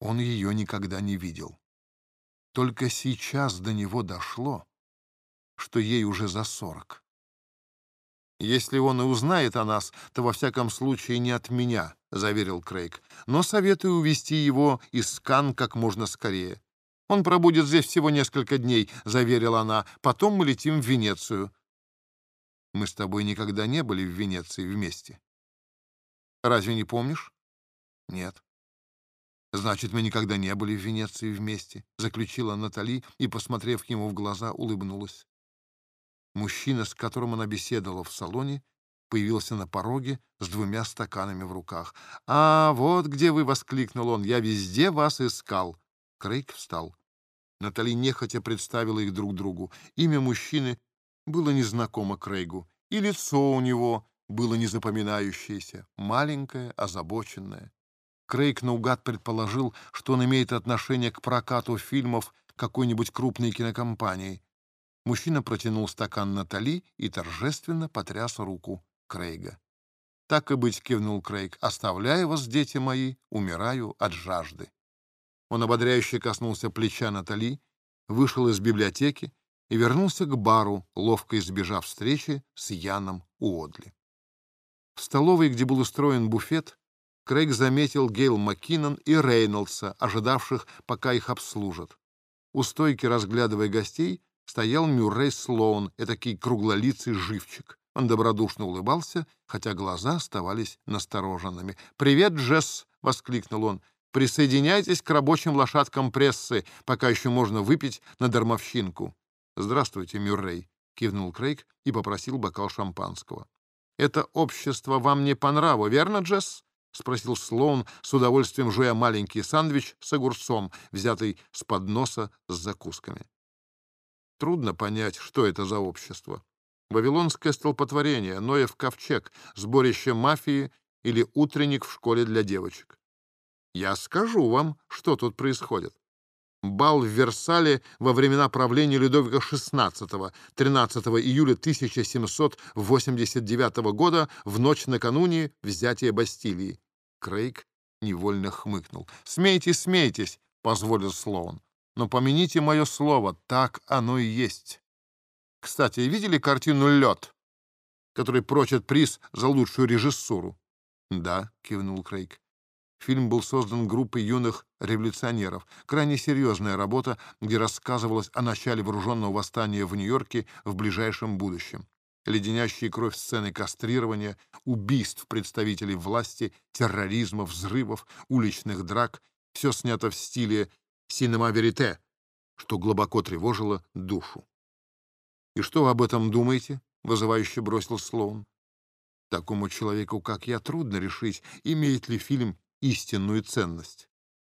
он ее никогда не видел. Только сейчас до него дошло, что ей уже за сорок. «Если он и узнает о нас, то во всяком случае не от меня», — заверил Крейг. «Но советую увести его из Скан как можно скорее. Он пробудет здесь всего несколько дней», — заверила она. «Потом мы летим в Венецию». «Мы с тобой никогда не были в Венеции вместе. Разве не помнишь?» «Нет». «Значит, мы никогда не были в Венеции вместе», — заключила Натали и, посмотрев ему в глаза, улыбнулась. Мужчина, с которым она беседовала в салоне, появился на пороге с двумя стаканами в руках. «А, вот где вы!» — воскликнул он. «Я везде вас искал!» Крейг встал. Натали нехотя представила их друг другу. Имя мужчины было незнакомо Крейгу, и лицо у него было незапоминающееся, маленькое, озабоченное. Крейг наугад предположил, что он имеет отношение к прокату фильмов какой-нибудь крупной кинокомпании. Мужчина протянул стакан Натали и торжественно потряс руку Крейга. «Так и быть», — кивнул Крейг, — «оставляю вас, дети мои, умираю от жажды». Он ободряюще коснулся плеча Натали, вышел из библиотеки и вернулся к бару, ловко избежав встречи с Яном Уодли. В столовой, где был устроен буфет, Крейг заметил Гейл Маккинон и Рейнольдса, ожидавших, пока их обслужат. У стойки, разглядывая гостей, стоял Мюррей Слоун, этакий круглолицый живчик. Он добродушно улыбался, хотя глаза оставались настороженными. «Привет, Джесс!» — воскликнул он. «Присоединяйтесь к рабочим лошадкам прессы, пока еще можно выпить на дармовщинку». «Здравствуйте, Мюррей!» — кивнул Крейг и попросил бокал шампанского. «Это общество вам не по нраву, верно, Джесс?» — спросил Слоун, с удовольствием жуя маленький сандвич с огурцом, взятый с подноса с закусками. Трудно понять, что это за общество. Вавилонское столпотворение, Ноев ковчег, сборище мафии или утренник в школе для девочек. Я скажу вам, что тут происходит. Бал в Версале во времена правления Людовика XVI, 13 июля 1789 года, в ночь накануне взятия Бастилии. Крейг невольно хмыкнул. «Смейтесь, смейтесь», — позволил Слоун. Но помяните мое слово, так оно и есть. Кстати, видели картину «Лед», который прочит приз за лучшую режиссуру? Да, кивнул Крейг. Фильм был создан группой юных революционеров. Крайне серьезная работа, где рассказывалось о начале вооруженного восстания в Нью-Йорке в ближайшем будущем. Леденящие кровь сцены кастрирования, убийств представителей власти, терроризма, взрывов, уличных драк — все снято в стиле синема верите, что глубоко тревожило душу. «И что вы об этом думаете?» — вызывающе бросил Слоун. «Такому человеку, как я, трудно решить, имеет ли фильм истинную ценность.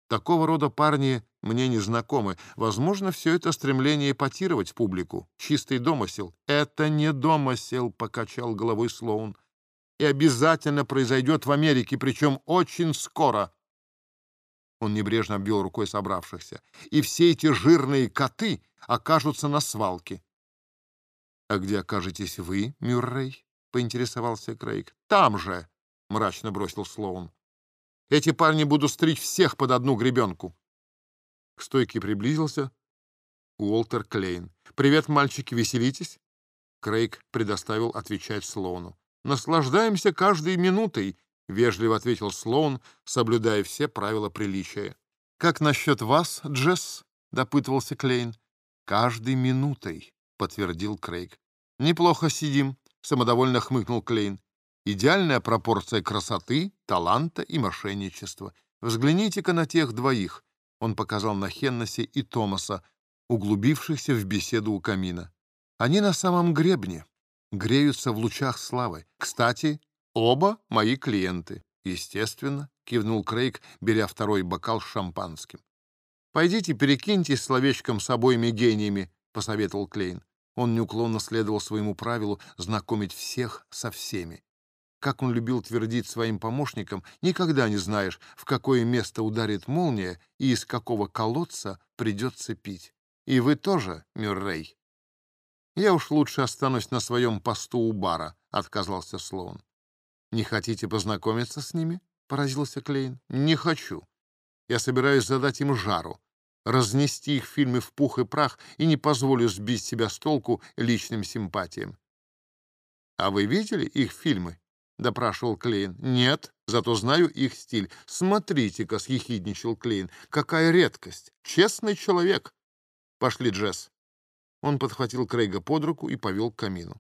Такого рода парни мне не знакомы. Возможно, все это стремление эпатировать публику. Чистый домысел. Это не домысел, — покачал головой Слоун. И обязательно произойдет в Америке, причем очень скоро. Он небрежно обвел рукой собравшихся. «И все эти жирные коты окажутся на свалке». «А где окажетесь вы, Мюррей?» — поинтересовался Крейг. «Там же!» — мрачно бросил Слоун. «Эти парни будут стричь всех под одну гребенку». К стойке приблизился Уолтер Клейн. «Привет, мальчики, веселитесь?» Крейг предоставил отвечать Слоуну. «Наслаждаемся каждой минутой», — вежливо ответил Слоун, соблюдая все правила приличия. «Как насчет вас, Джесс?» — допытывался Клейн. «Каждой минутой», — подтвердил Крейг. «Неплохо сидим», — самодовольно хмыкнул Клейн. «Идеальная пропорция красоты, таланта и мошенничества. Взгляните-ка на тех двоих», — он показал на Хеннесси и Томаса, углубившихся в беседу у камина. «Они на самом гребне, греются в лучах славы. Кстати, Оба мои клиенты. Естественно, кивнул Крейг, беря второй бокал с шампанским. Пойдите перекиньтесь словечком с обоими гениями, посоветовал Клейн. Он неуклонно следовал своему правилу знакомить всех со всеми. Как он любил твердить своим помощникам, никогда не знаешь, в какое место ударит молния и из какого колодца придется пить. И вы тоже, Мюррей. Я уж лучше останусь на своем посту у бара, отказался Слоун. Не хотите познакомиться с ними? Поразился Клейн. Не хочу. Я собираюсь задать им жару, разнести их фильмы в пух и прах и не позволю сбить себя с толку личным симпатиям. «А вы видели их фильмы?» — допрашивал Клейн. «Нет, зато знаю их стиль. Смотрите-ка», — съехидничал Клейн, — «какая редкость! Честный человек!» «Пошли, Джесс». Он подхватил Крейга под руку и повел к камину.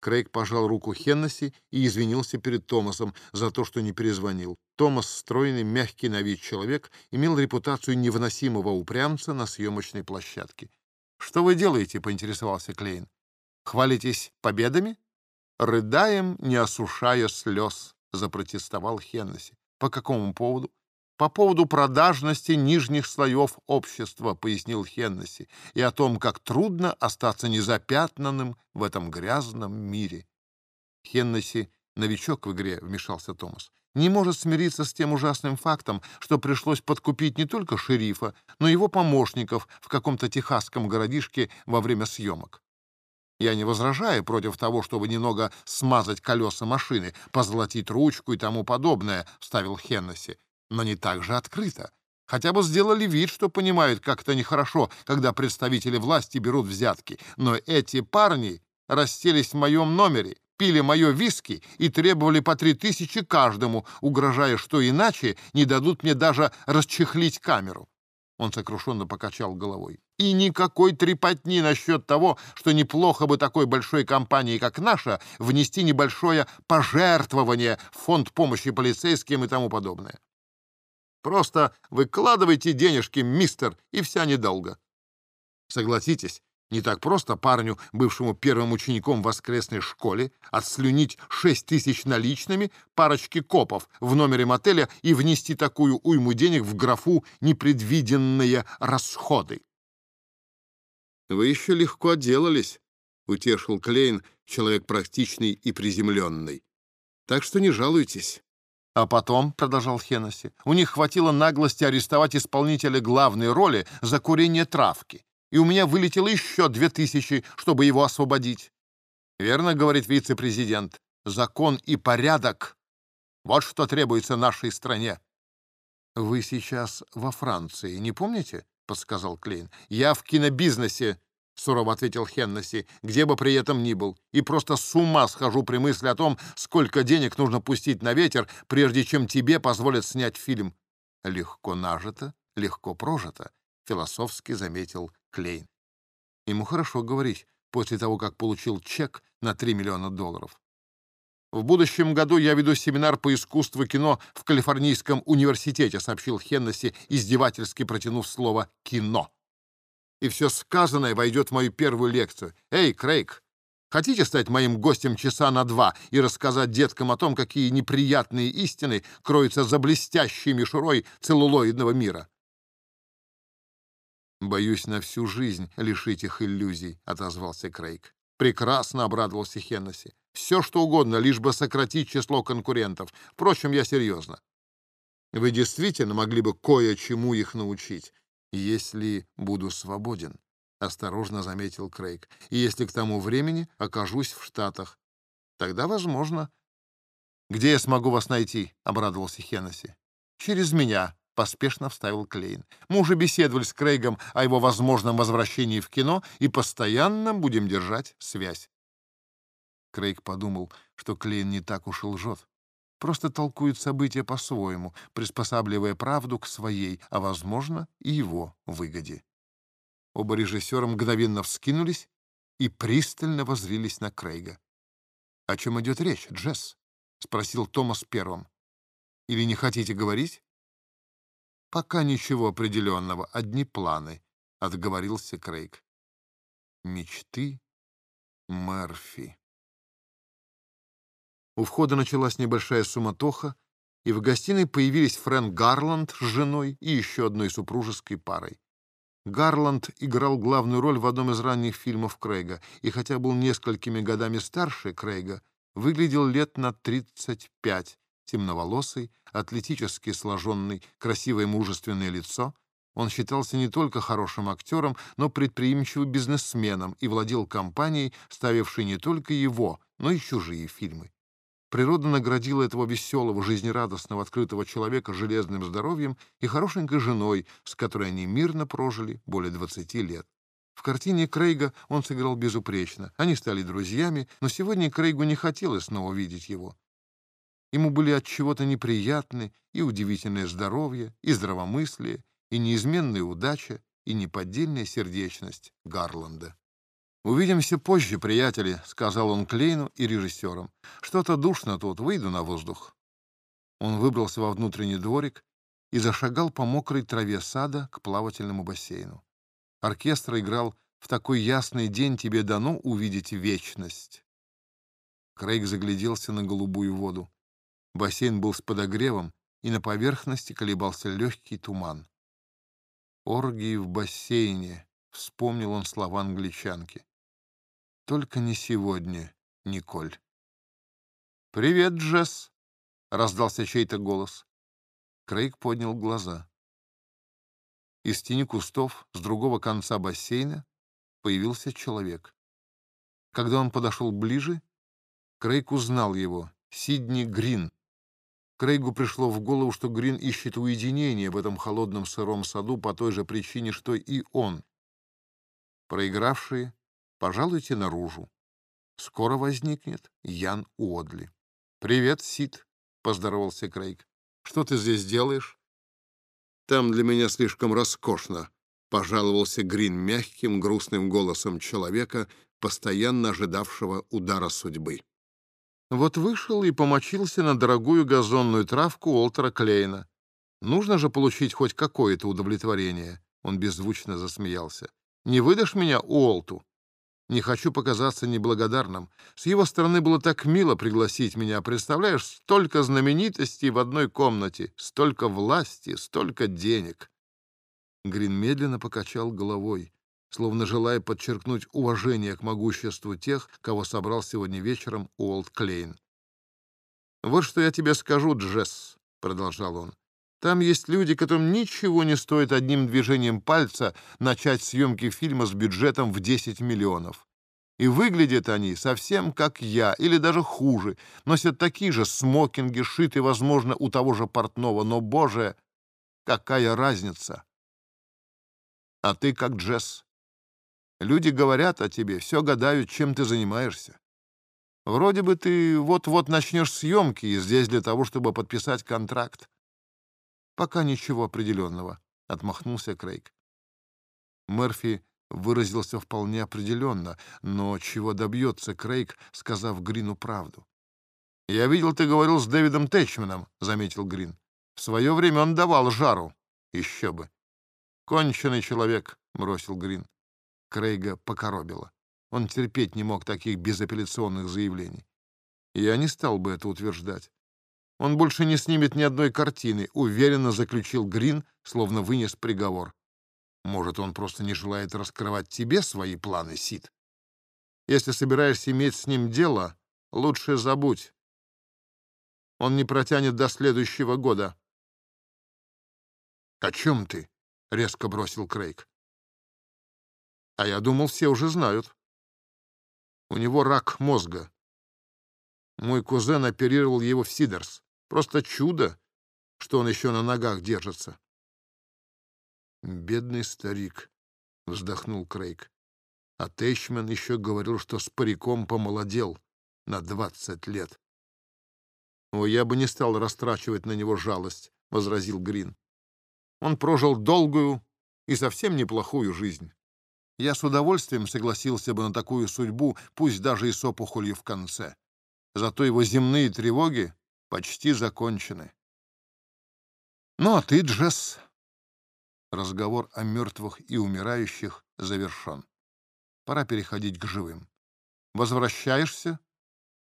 Крейг пожал руку Хеннесси и извинился перед Томасом за то, что не перезвонил. Томас, стройный, мягкий на вид человек, имел репутацию невыносимого упрямца на съемочной площадке. «Что вы делаете?» — поинтересовался Клейн. «Хвалитесь победами?» «Рыдаем, не осушая слез», — запротестовал Хеннесси. «По какому поводу?» «По поводу продажности нижних слоев общества», — пояснил Хеннесси, «и о том, как трудно остаться незапятнанным в этом грязном мире». Хеннесси — новичок в игре, — вмешался Томас. Не может смириться с тем ужасным фактом, что пришлось подкупить не только шерифа, но и его помощников в каком-то техасском городишке во время съемок. Я не возражаю против того, чтобы немного смазать колеса машины, позолотить ручку и тому подобное, — вставил Хеннесси но не так же открыто. Хотя бы сделали вид, что понимают, как это нехорошо, когда представители власти берут взятки. Но эти парни расселись в моем номере, пили мое виски и требовали по три тысячи каждому, угрожая, что иначе не дадут мне даже расчехлить камеру. Он сокрушенно покачал головой. И никакой трепотни насчет того, что неплохо бы такой большой компании, как наша, внести небольшое пожертвование в фонд помощи полицейским и тому подобное. Просто выкладывайте денежки, мистер, и вся недолго. Согласитесь, не так просто парню, бывшему первым учеником в воскресной школе, отслюнить шесть тысяч наличными парочки копов в номере мотеля и внести такую уйму денег в графу «непредвиденные расходы». «Вы еще легко отделались», — утешил Клейн, человек практичный и приземленный. «Так что не жалуйтесь». А потом, — продолжал Хеннесси, — у них хватило наглости арестовать исполнителя главной роли за курение травки, и у меня вылетело еще две тысячи, чтобы его освободить. Верно, — говорит вице-президент, — закон и порядок — вот что требуется нашей стране. «Вы сейчас во Франции, не помните?» — подсказал Клейн. «Я в кинобизнесе», — сурово ответил Хеннесси, — «где бы при этом ни был, и просто с ума схожу при мысли о том, сколько денег нужно пустить на ветер, прежде чем тебе позволят снять фильм». «Легко нажито, легко прожито», — философски заметил Клейн. Ему хорошо говорить после того, как получил чек на 3 миллиона долларов. «В будущем году я веду семинар по искусству кино в Калифорнийском университете», сообщил Хеннесси, издевательски протянув слово «кино» и все сказанное войдет в мою первую лекцию. Эй, Крейг, хотите стать моим гостем часа на два и рассказать деткам о том, какие неприятные истины кроются за блестящей мишурой целлулоидного мира? «Боюсь на всю жизнь лишить их иллюзий», — отозвался Крейг. «Прекрасно», — обрадовался Хеннесси. «Все, что угодно, лишь бы сократить число конкурентов. Впрочем, я серьезно. Вы действительно могли бы кое-чему их научить если буду свободен», — осторожно заметил Крейг. «И если к тому времени окажусь в Штатах, тогда возможно». «Где я смогу вас найти?» — обрадовался Хеннесси. «Через меня», — поспешно вставил Клейн. «Мы уже беседовали с Крейгом о его возможном возвращении в кино и постоянно будем держать связь». Крейг подумал, что Клейн не так уж и лжет просто толкует события по-своему, приспосабливая правду к своей, а, возможно, и его выгоде. Оба режиссера мгновенно вскинулись и пристально воззрились на Крейга. «О чем идет речь, Джесс?» — спросил Томас первым. «Или не хотите говорить?» «Пока ничего определенного, одни планы», — отговорился Крейг. «Мечты Мерфи». У входа началась небольшая суматоха, и в гостиной появились Фрэнк Гарланд с женой и еще одной супружеской парой. Гарланд играл главную роль в одном из ранних фильмов Крейга, и хотя был несколькими годами старше Крейга, выглядел лет на 35, темноволосый, атлетически сложенный, красивое мужественное лицо, Он считался не только хорошим актером, но предприимчивым бизнесменом и владел компанией, ставившей не только его, но и чужие фильмы. Природа наградила этого веселого, жизнерадостного, открытого человека железным здоровьем и хорошенькой женой, с которой они мирно прожили более 20 лет. В картине Крейга он сыграл безупречно. Они стали друзьями, но сегодня Крейгу не хотелось снова видеть его. Ему были от чего-то неприятны и удивительное здоровье, и здравомыслие, и неизменная удача, и неподдельная сердечность Гарланда. «Увидимся позже, приятели», — сказал он Клейну и режиссерам. «Что-то душно тут, выйду на воздух». Он выбрался во внутренний дворик и зашагал по мокрой траве сада к плавательному бассейну. Оркестр играл «В такой ясный день тебе дано увидеть вечность». Крейг загляделся на голубую воду. Бассейн был с подогревом, и на поверхности колебался легкий туман. «Оргии в бассейне», — вспомнил он слова англичанки. Только не сегодня, Николь. «Привет, Джесс!» — раздался чей-то голос. Крейг поднял глаза. Из тени кустов с другого конца бассейна появился человек. Когда он подошел ближе, Крейг узнал его — Сидни Грин. Крейгу пришло в голову, что Грин ищет уединение в этом холодном сыром саду по той же причине, что и он. Проигравшие Пожалуйте наружу. Скоро возникнет Ян Уодли. «Привет, Сид», — поздоровался Крейг. «Что ты здесь делаешь?» «Там для меня слишком роскошно», — пожаловался Грин мягким, грустным голосом человека, постоянно ожидавшего удара судьбы. Вот вышел и помочился на дорогую газонную травку Олтера Клейна. Нужно же получить хоть какое-то удовлетворение. Он беззвучно засмеялся. «Не выдашь меня Уолту?» Не хочу показаться неблагодарным. С его стороны было так мило пригласить меня. Представляешь, столько знаменитостей в одной комнате, столько власти, столько денег. Грин медленно покачал головой, словно желая подчеркнуть уважение к могуществу тех, кого собрал сегодня вечером Уолт Клейн. «Вот что я тебе скажу, Джесс», — продолжал он. Там есть люди, которым ничего не стоит одним движением пальца начать съемки фильма с бюджетом в 10 миллионов. И выглядят они совсем как я, или даже хуже. Носят такие же смокинги, шитые, возможно, у того же портного, но, боже, какая разница? А ты как Джесс. Люди говорят о тебе, все гадают, чем ты занимаешься. Вроде бы ты вот-вот начнешь съемки и здесь для того, чтобы подписать контракт. «Пока ничего определенного», — отмахнулся Крейг. Мерфи выразился вполне определенно, но чего добьется Крейг, сказав Грину правду? «Я видел, ты говорил с Дэвидом Тэтчменом», — заметил Грин. «В свое время он давал жару. Еще бы». «Конченый человек», — бросил Грин. Крейга покоробило. Он терпеть не мог таких безапелляционных заявлений. Я не стал бы это утверждать. Он больше не снимет ни одной картины, уверенно заключил Грин, словно вынес приговор. Может, он просто не желает раскрывать тебе свои планы, Сид? Если собираешься иметь с ним дело, лучше забудь. Он не протянет до следующего года. «О чем ты?» — резко бросил Крейг. «А я думал, все уже знают. У него рак мозга. Мой кузен оперировал его в Сидерс. Просто чудо, что он еще на ногах держится. «Бедный старик», — вздохнул Крейг. А Тэчмен еще говорил, что с париком помолодел на двадцать лет. «О, я бы не стал растрачивать на него жалость», — возразил Грин. «Он прожил долгую и совсем неплохую жизнь. Я с удовольствием согласился бы на такую судьбу, пусть даже и с опухолью в конце. Зато его земные тревоги почти закончены. Ну, а ты, Джесс, разговор о мертвых и умирающих завершен. Пора переходить к живым. Возвращаешься?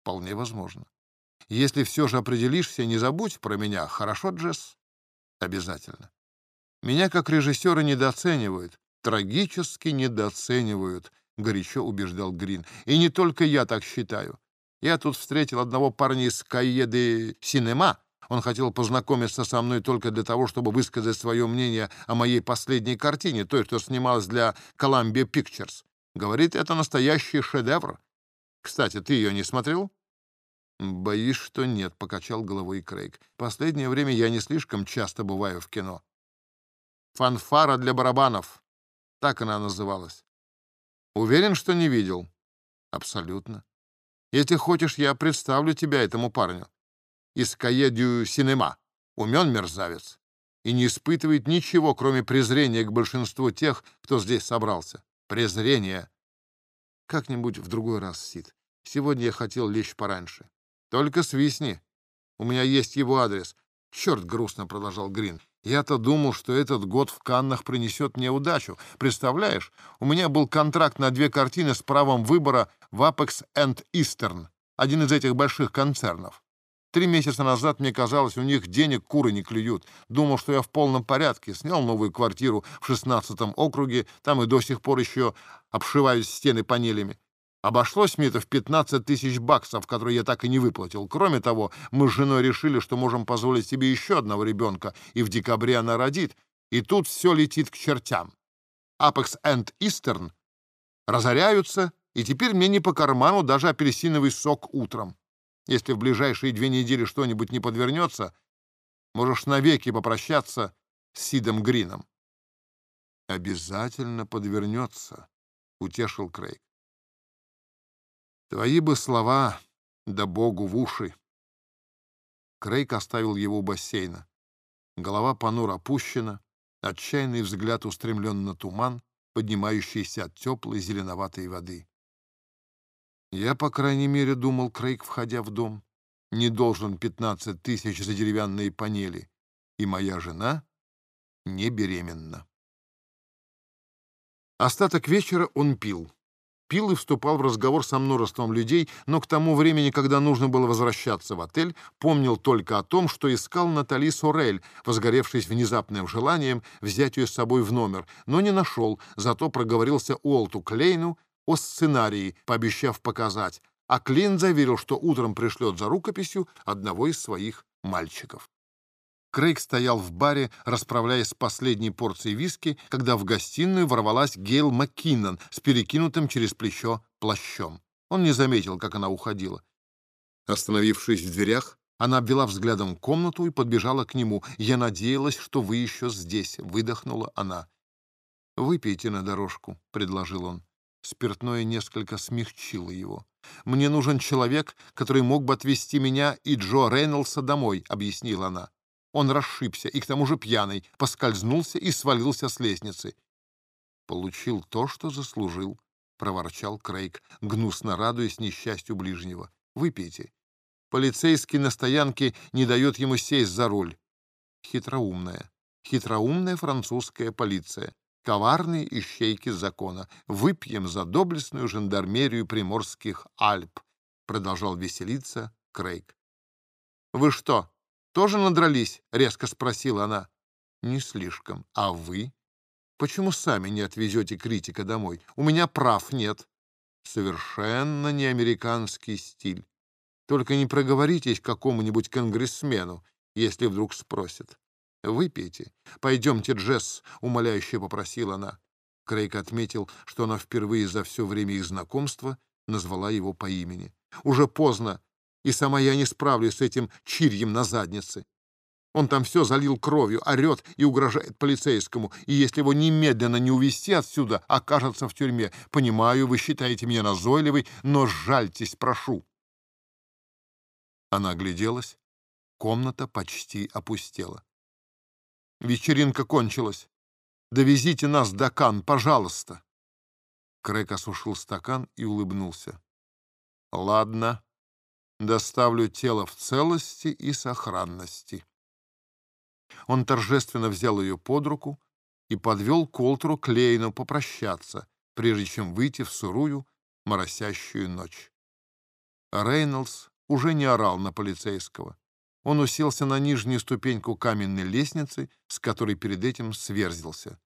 Вполне возможно. Если все же определишься, не забудь про меня. Хорошо, Джесс? Обязательно. Меня как режиссера недооценивают, трагически недооценивают, горячо убеждал Грин. И не только я так считаю. Я тут встретил одного парня из Каеды Синема. Он хотел познакомиться со мной только для того, чтобы высказать свое мнение о моей последней картине, той, что снималась для Columbia Pictures. Говорит, это настоящий шедевр. Кстати, ты ее не смотрел? «Боюсь, что нет», — покачал головой Крейг. «Последнее время я не слишком часто бываю в кино». «Фанфара для барабанов». Так она называлась. «Уверен, что не видел?» «Абсолютно. Если хочешь, я представлю тебя этому парню. Из Каедю Синема. Умен мерзавец. И не испытывает ничего, кроме презрения к большинству тех, кто здесь собрался. Презрение. Как-нибудь в другой раз, Сид. Сегодня я хотел лечь пораньше. Только свистни. У меня есть его адрес. Черт, грустно продолжал Грин. Я-то думал, что этот год в Каннах принесет мне удачу. Представляешь, у меня был контракт на две картины с правом выбора в Apex and Eastern, один из этих больших концернов. Три месяца назад мне казалось, у них денег куры не клюют. Думал, что я в полном порядке. Снял новую квартиру в шестнадцатом округе, там и до сих пор еще обшиваюсь стены панелями. Обошлось мне это в 15 тысяч баксов, которые я так и не выплатил. Кроме того, мы с женой решили, что можем позволить себе еще одного ребенка, и в декабре она родит. И тут все летит к чертям. Apex and Eastern разоряются, и теперь мне не по карману даже апельсиновый сок утром. Если в ближайшие две недели что-нибудь не подвернется, можешь навеки попрощаться с Сидом Грином. «Обязательно подвернется», — утешил Крейг. Твои бы слова, да богу в уши. Крейг оставил его у бассейна. Голова понур опущена, отчаянный взгляд устремлен на туман, поднимающийся от теплой зеленоватой воды. Я, по крайней мере, думал, Крейг, входя в дом, не должен пятнадцать тысяч за деревянные панели, и моя жена не беременна. Остаток вечера он пил. Пил и вступал в разговор со множеством людей, но к тому времени, когда нужно было возвращаться в отель, помнил только о том, что искал Натали Сорель, возгоревшись внезапным желанием взять ее с собой в номер, но не нашел, зато проговорился Уолту Клейну о сценарии, пообещав показать, а Клейн заверил, что утром пришлет за рукописью одного из своих мальчиков. Крейг стоял в баре, расправляясь с последней порцией виски, когда в гостиную ворвалась Гейл МакКиннон с перекинутым через плечо плащом. Он не заметил, как она уходила. Остановившись в дверях, она обвела взглядом комнату и подбежала к нему. «Я надеялась, что вы еще здесь», — выдохнула она. «Выпейте на дорожку», — предложил он. Спиртное несколько смягчило его. «Мне нужен человек, который мог бы отвезти меня и Джо Рейнольдса домой», — объяснила она. Он расшибся и к тому же пьяный, поскользнулся и свалился с лестницы. «Получил то, что заслужил», — проворчал Крейг, гнусно радуясь несчастью ближнего. «Выпейте. Полицейский на стоянке не дает ему сесть за руль. Хитроумная, хитроумная французская полиция. Коварные ищейки закона. Выпьем за доблестную жандармерию приморских Альп», — продолжал веселиться Крейг. «Вы что, тоже надрались?» — резко спросила она. «Не слишком. А вы? Почему сами не отвезете критика домой? У меня прав нет». «Совершенно не американский стиль. Только не проговоритесь какому-нибудь конгрессмену, если вдруг спросят. Выпейте. Пойдемте, Джесс», — умоляюще попросила она. Крейг отметил, что она впервые за все время их знакомства назвала его по имени. «Уже поздно и сама я не справлюсь с этим чирьем на заднице. Он там все залил кровью, орет и угрожает полицейскому, и если его немедленно не увезти отсюда, окажется в тюрьме. Понимаю, вы считаете меня назойливой, но жальтесь, прошу. Она огляделась. Комната почти опустела. Вечеринка кончилась. Довезите нас до Кан, пожалуйста. Крэк осушил стакан и улыбнулся. Ладно, доставлю тело в целости и сохранности. Он торжественно взял ее под руку и подвел к Олтру Клейну попрощаться, прежде чем выйти в сырую, моросящую ночь. Рейнольдс уже не орал на полицейского. Он уселся на нижнюю ступеньку каменной лестницы, с которой перед этим сверзился.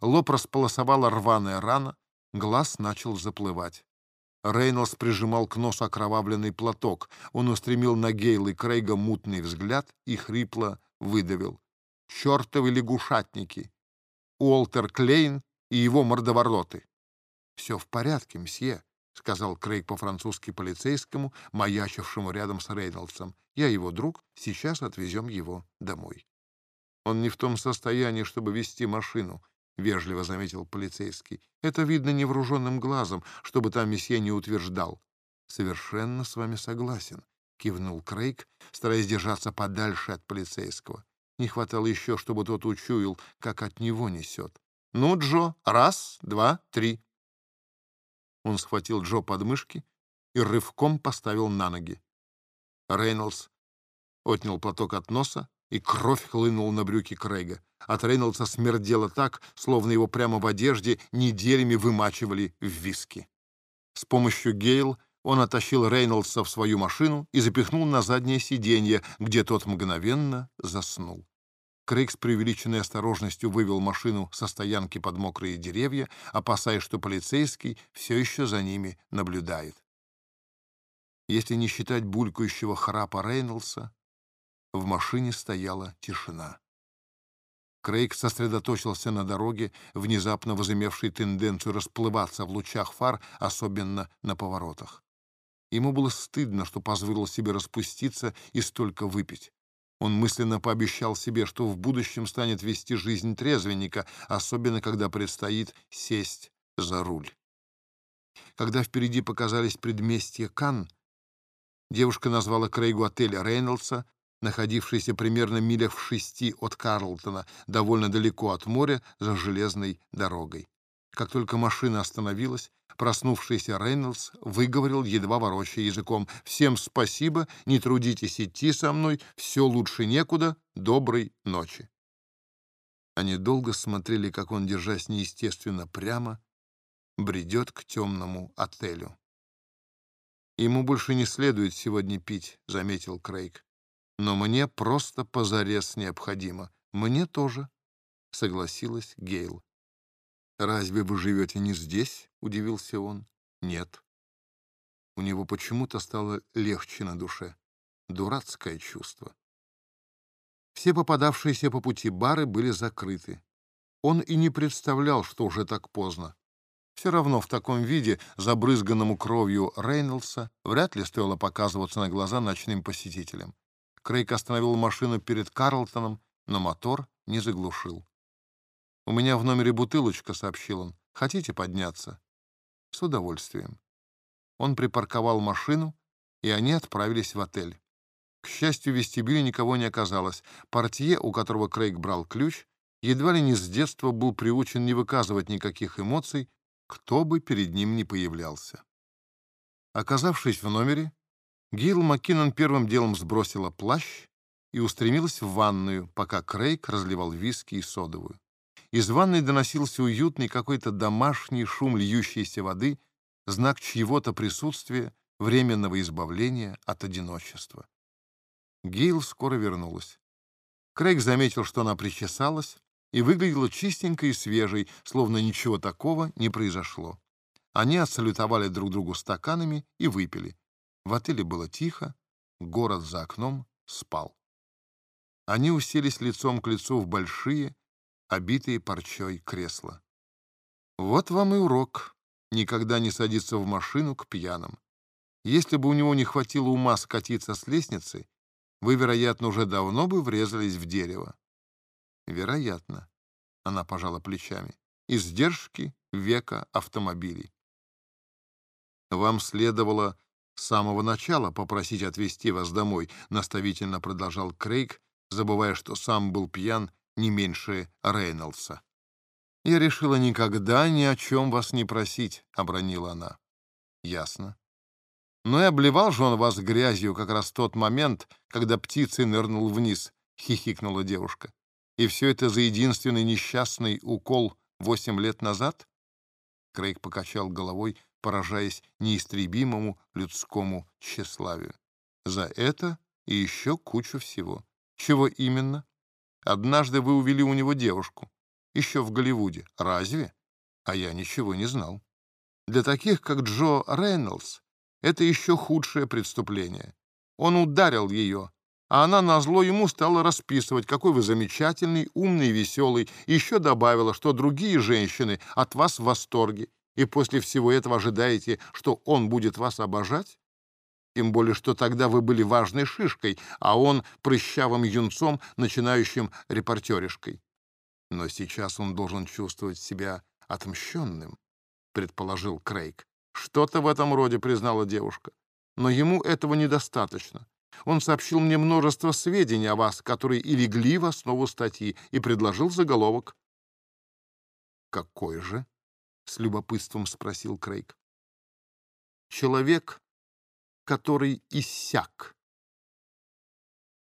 Лоб располосовала рваная рана, глаз начал заплывать. Рейнольдс прижимал к носу окровавленный платок. Он устремил на Гейла и Крейга мутный взгляд и хрипло выдавил. «Чертовы лягушатники! Уолтер Клейн и его мордовороты!» «Все в порядке, мсье», — сказал Крейг по-французски полицейскому, маячившему рядом с Рейнольдсом. «Я его друг, сейчас отвезем его домой». «Он не в том состоянии, чтобы вести машину», — вежливо заметил полицейский. «Это видно невооруженным глазом, чтобы там месье не утверждал». «Совершенно с вами согласен», — кивнул Крейг, стараясь держаться подальше от полицейского. Не хватало еще, чтобы тот учуял, как от него несет. «Ну, Джо, раз, два, три». Он схватил Джо под мышки и рывком поставил на ноги. Рейнольдс отнял платок от носа, и кровь хлынула на брюки Крейга. От Рейнольдса смердело так, словно его прямо в одежде неделями вымачивали в виски. С помощью Гейл он оттащил Рейнольдса в свою машину и запихнул на заднее сиденье, где тот мгновенно заснул. Крейг с преувеличенной осторожностью вывел машину со стоянки под мокрые деревья, опасаясь, что полицейский все еще за ними наблюдает. Если не считать булькающего храпа Рейнольдса, в машине стояла тишина. Крейг сосредоточился на дороге, внезапно возымевшей тенденцию расплываться в лучах фар, особенно на поворотах. Ему было стыдно, что позволил себе распуститься и столько выпить. Он мысленно пообещал себе, что в будущем станет вести жизнь трезвенника, особенно когда предстоит сесть за руль. Когда впереди показались предместья Кан, девушка назвала Крейгу отель Рейнольдса, находившийся примерно милях в шести от Карлтона, довольно далеко от моря, за железной дорогой. Как только машина остановилась, проснувшийся Рейнольдс выговорил, едва ворочая языком, «Всем спасибо, не трудитесь идти со мной, все лучше некуда, доброй ночи». Они долго смотрели, как он, держась неестественно прямо, бредет к темному отелю. «Ему больше не следует сегодня пить», — заметил Крейг. «Но мне просто позарез необходимо. Мне тоже», — согласилась Гейл. «Разве вы живете не здесь?» — удивился он. «Нет». У него почему-то стало легче на душе. Дурацкое чувство. Все попадавшиеся по пути бары были закрыты. Он и не представлял, что уже так поздно. Все равно в таком виде, забрызганному кровью Рейнольдса, вряд ли стоило показываться на глаза ночным посетителям. Крейг остановил машину перед Карлтоном, но мотор не заглушил. «У меня в номере бутылочка», — сообщил он. «Хотите подняться?» «С удовольствием». Он припарковал машину, и они отправились в отель. К счастью, в вестибюле никого не оказалось. Портье, у которого Крейг брал ключ, едва ли не с детства был приучен не выказывать никаких эмоций, кто бы перед ним ни появлялся. Оказавшись в номере, Гейл Маккинон первым делом сбросила плащ и устремилась в ванную, пока Крейг разливал виски и содовую. Из ванной доносился уютный какой-то домашний шум льющейся воды, знак чьего-то присутствия, временного избавления от одиночества. Гейл скоро вернулась. Крейг заметил, что она причесалась и выглядела чистенькой и свежей, словно ничего такого не произошло. Они отсалютовали друг другу стаканами и выпили. В отеле было тихо, город за окном спал. Они уселись лицом к лицу в большие, обитые парчой кресла. Вот вам и урок. Никогда не садиться в машину к пьяным. Если бы у него не хватило ума скатиться с лестницы, вы, вероятно, уже давно бы врезались в дерево. Вероятно. Она пожала плечами. Издержки века автомобилей. Вам следовало с самого начала попросить отвезти вас домой, наставительно продолжал Крейг, забывая, что сам был пьян не меньше Рейнольдса. «Я решила никогда ни о чем вас не просить», — обронила она. «Ясно. Но и обливал же он вас грязью как раз в тот момент, когда птицей нырнул вниз», — хихикнула девушка. «И все это за единственный несчастный укол восемь лет назад?» Крейг покачал головой, поражаясь неистребимому людскому тщеславию. «За это и еще кучу всего. Чего именно?» Однажды вы увели у него девушку. Еще в Голливуде. Разве? А я ничего не знал. Для таких, как Джо Рейнольдс, это еще худшее преступление. Он ударил ее, а она назло ему стала расписывать, какой вы замечательный, умный, веселый, еще добавила, что другие женщины от вас в восторге, и после всего этого ожидаете, что он будет вас обожать? Тем более, что тогда вы были важной шишкой, а он прыщавым юнцом, начинающим репортеришкой. Но сейчас он должен чувствовать себя отмщенным, предположил Крейг. Что-то в этом роде, признала девушка. Но ему этого недостаточно. Он сообщил мне множество сведений о вас, которые и легли в основу статьи, и предложил заголовок. «Какой же?» — с любопытством спросил Крейг. «Человек, который иссяк».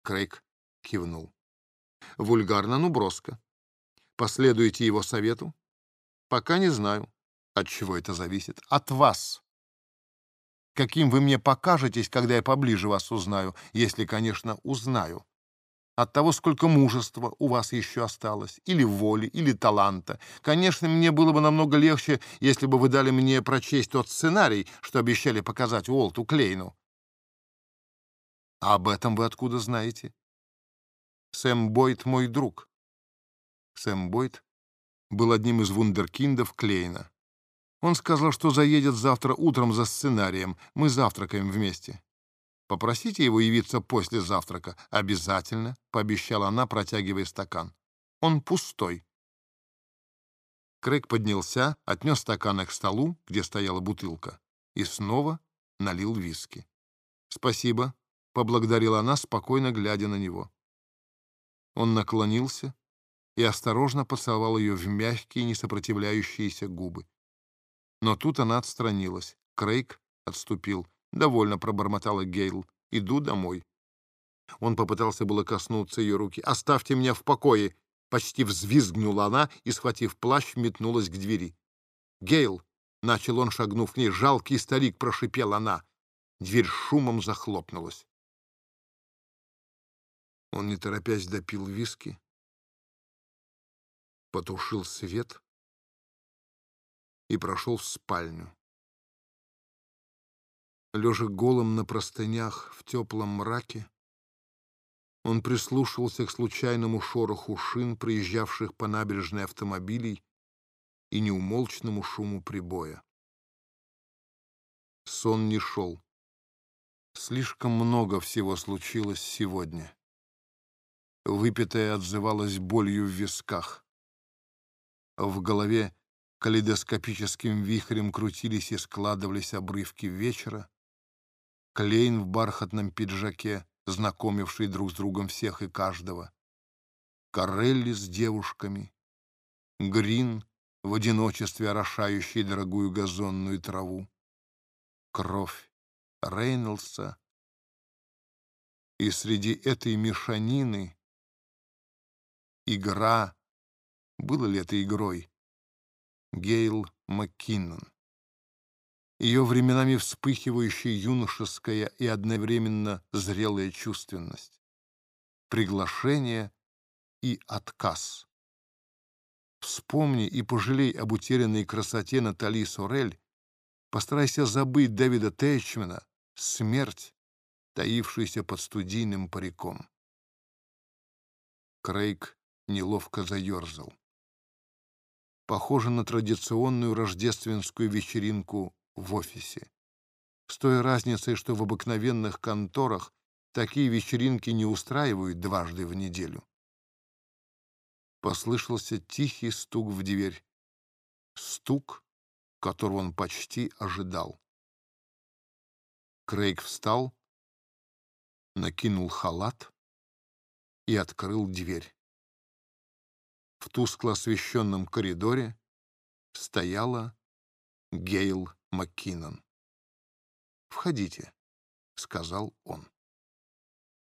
Крейг кивнул. «Вульгарно, но броско. Последуете его совету?» «Пока не знаю. От чего это зависит? От вас. Каким вы мне покажетесь, когда я поближе вас узнаю, если, конечно, узнаю. От того, сколько мужества у вас еще осталось, или воли, или таланта. Конечно, мне было бы намного легче, если бы вы дали мне прочесть тот сценарий, что обещали показать Уолту Клейну. А об этом вы откуда знаете? Сэм Бойт мой друг. Сэм Бойт был одним из вундеркиндов Клейна. Он сказал, что заедет завтра утром за сценарием. Мы завтракаем вместе. Попросите его явиться после завтрака. Обязательно, пообещала она, протягивая стакан. Он пустой. Крейг поднялся, отнес стаканы к столу, где стояла бутылка, и снова налил виски. «Спасибо», — поблагодарила она, спокойно глядя на него. Он наклонился и осторожно поцеловал ее в мягкие, несопротивляющиеся губы. Но тут она отстранилась. Крейг отступил. «Довольно», — пробормотала Гейл. «Иду домой». Он попытался было коснуться ее руки. «Оставьте меня в покое!» Почти взвизгнула она и, схватив плащ, метнулась к двери. «Гейл!» — начал он, шагнув к ней. «Жалкий старик!» — прошипела она. Дверь шумом захлопнулась. Он, не торопясь, допил виски, потушил свет и прошел в спальню. Лежа голым на простынях в теплом мраке, он прислушивался к случайному шороху шин, проезжавших по набережной автомобилей, и неумолчному шуму прибоя. Сон не шел. Слишком много всего случилось сегодня. Выпитое отзывалось болью в висках. В голове Калейдоскопическим вихрем крутились и складывались обрывки вечера. Клейн в бархатном пиджаке, знакомивший друг с другом всех и каждого. Карелли с девушками. Грин, в одиночестве орошающий дорогую газонную траву. Кровь Рейнольдса. И среди этой мешанины игра, было ли это игрой, Гейл МакКиннон. Ее временами вспыхивающая юношеская и одновременно зрелая чувственность. Приглашение и отказ. Вспомни и пожалей об утерянной красоте Натали Сорель. Постарайся забыть Дэвида Тэтчмена, смерть, таившуюся под студийным париком. Крейг неловко заерзал похоже на традиционную рождественскую вечеринку в офисе. С той разницей, что в обыкновенных конторах такие вечеринки не устраивают дважды в неделю. Послышался тихий стук в дверь. Стук, которого он почти ожидал. Крейг встал, накинул халат и открыл дверь. В тускло освещенном коридоре стояла Гейл МакКиннон. «Входите», — сказал он.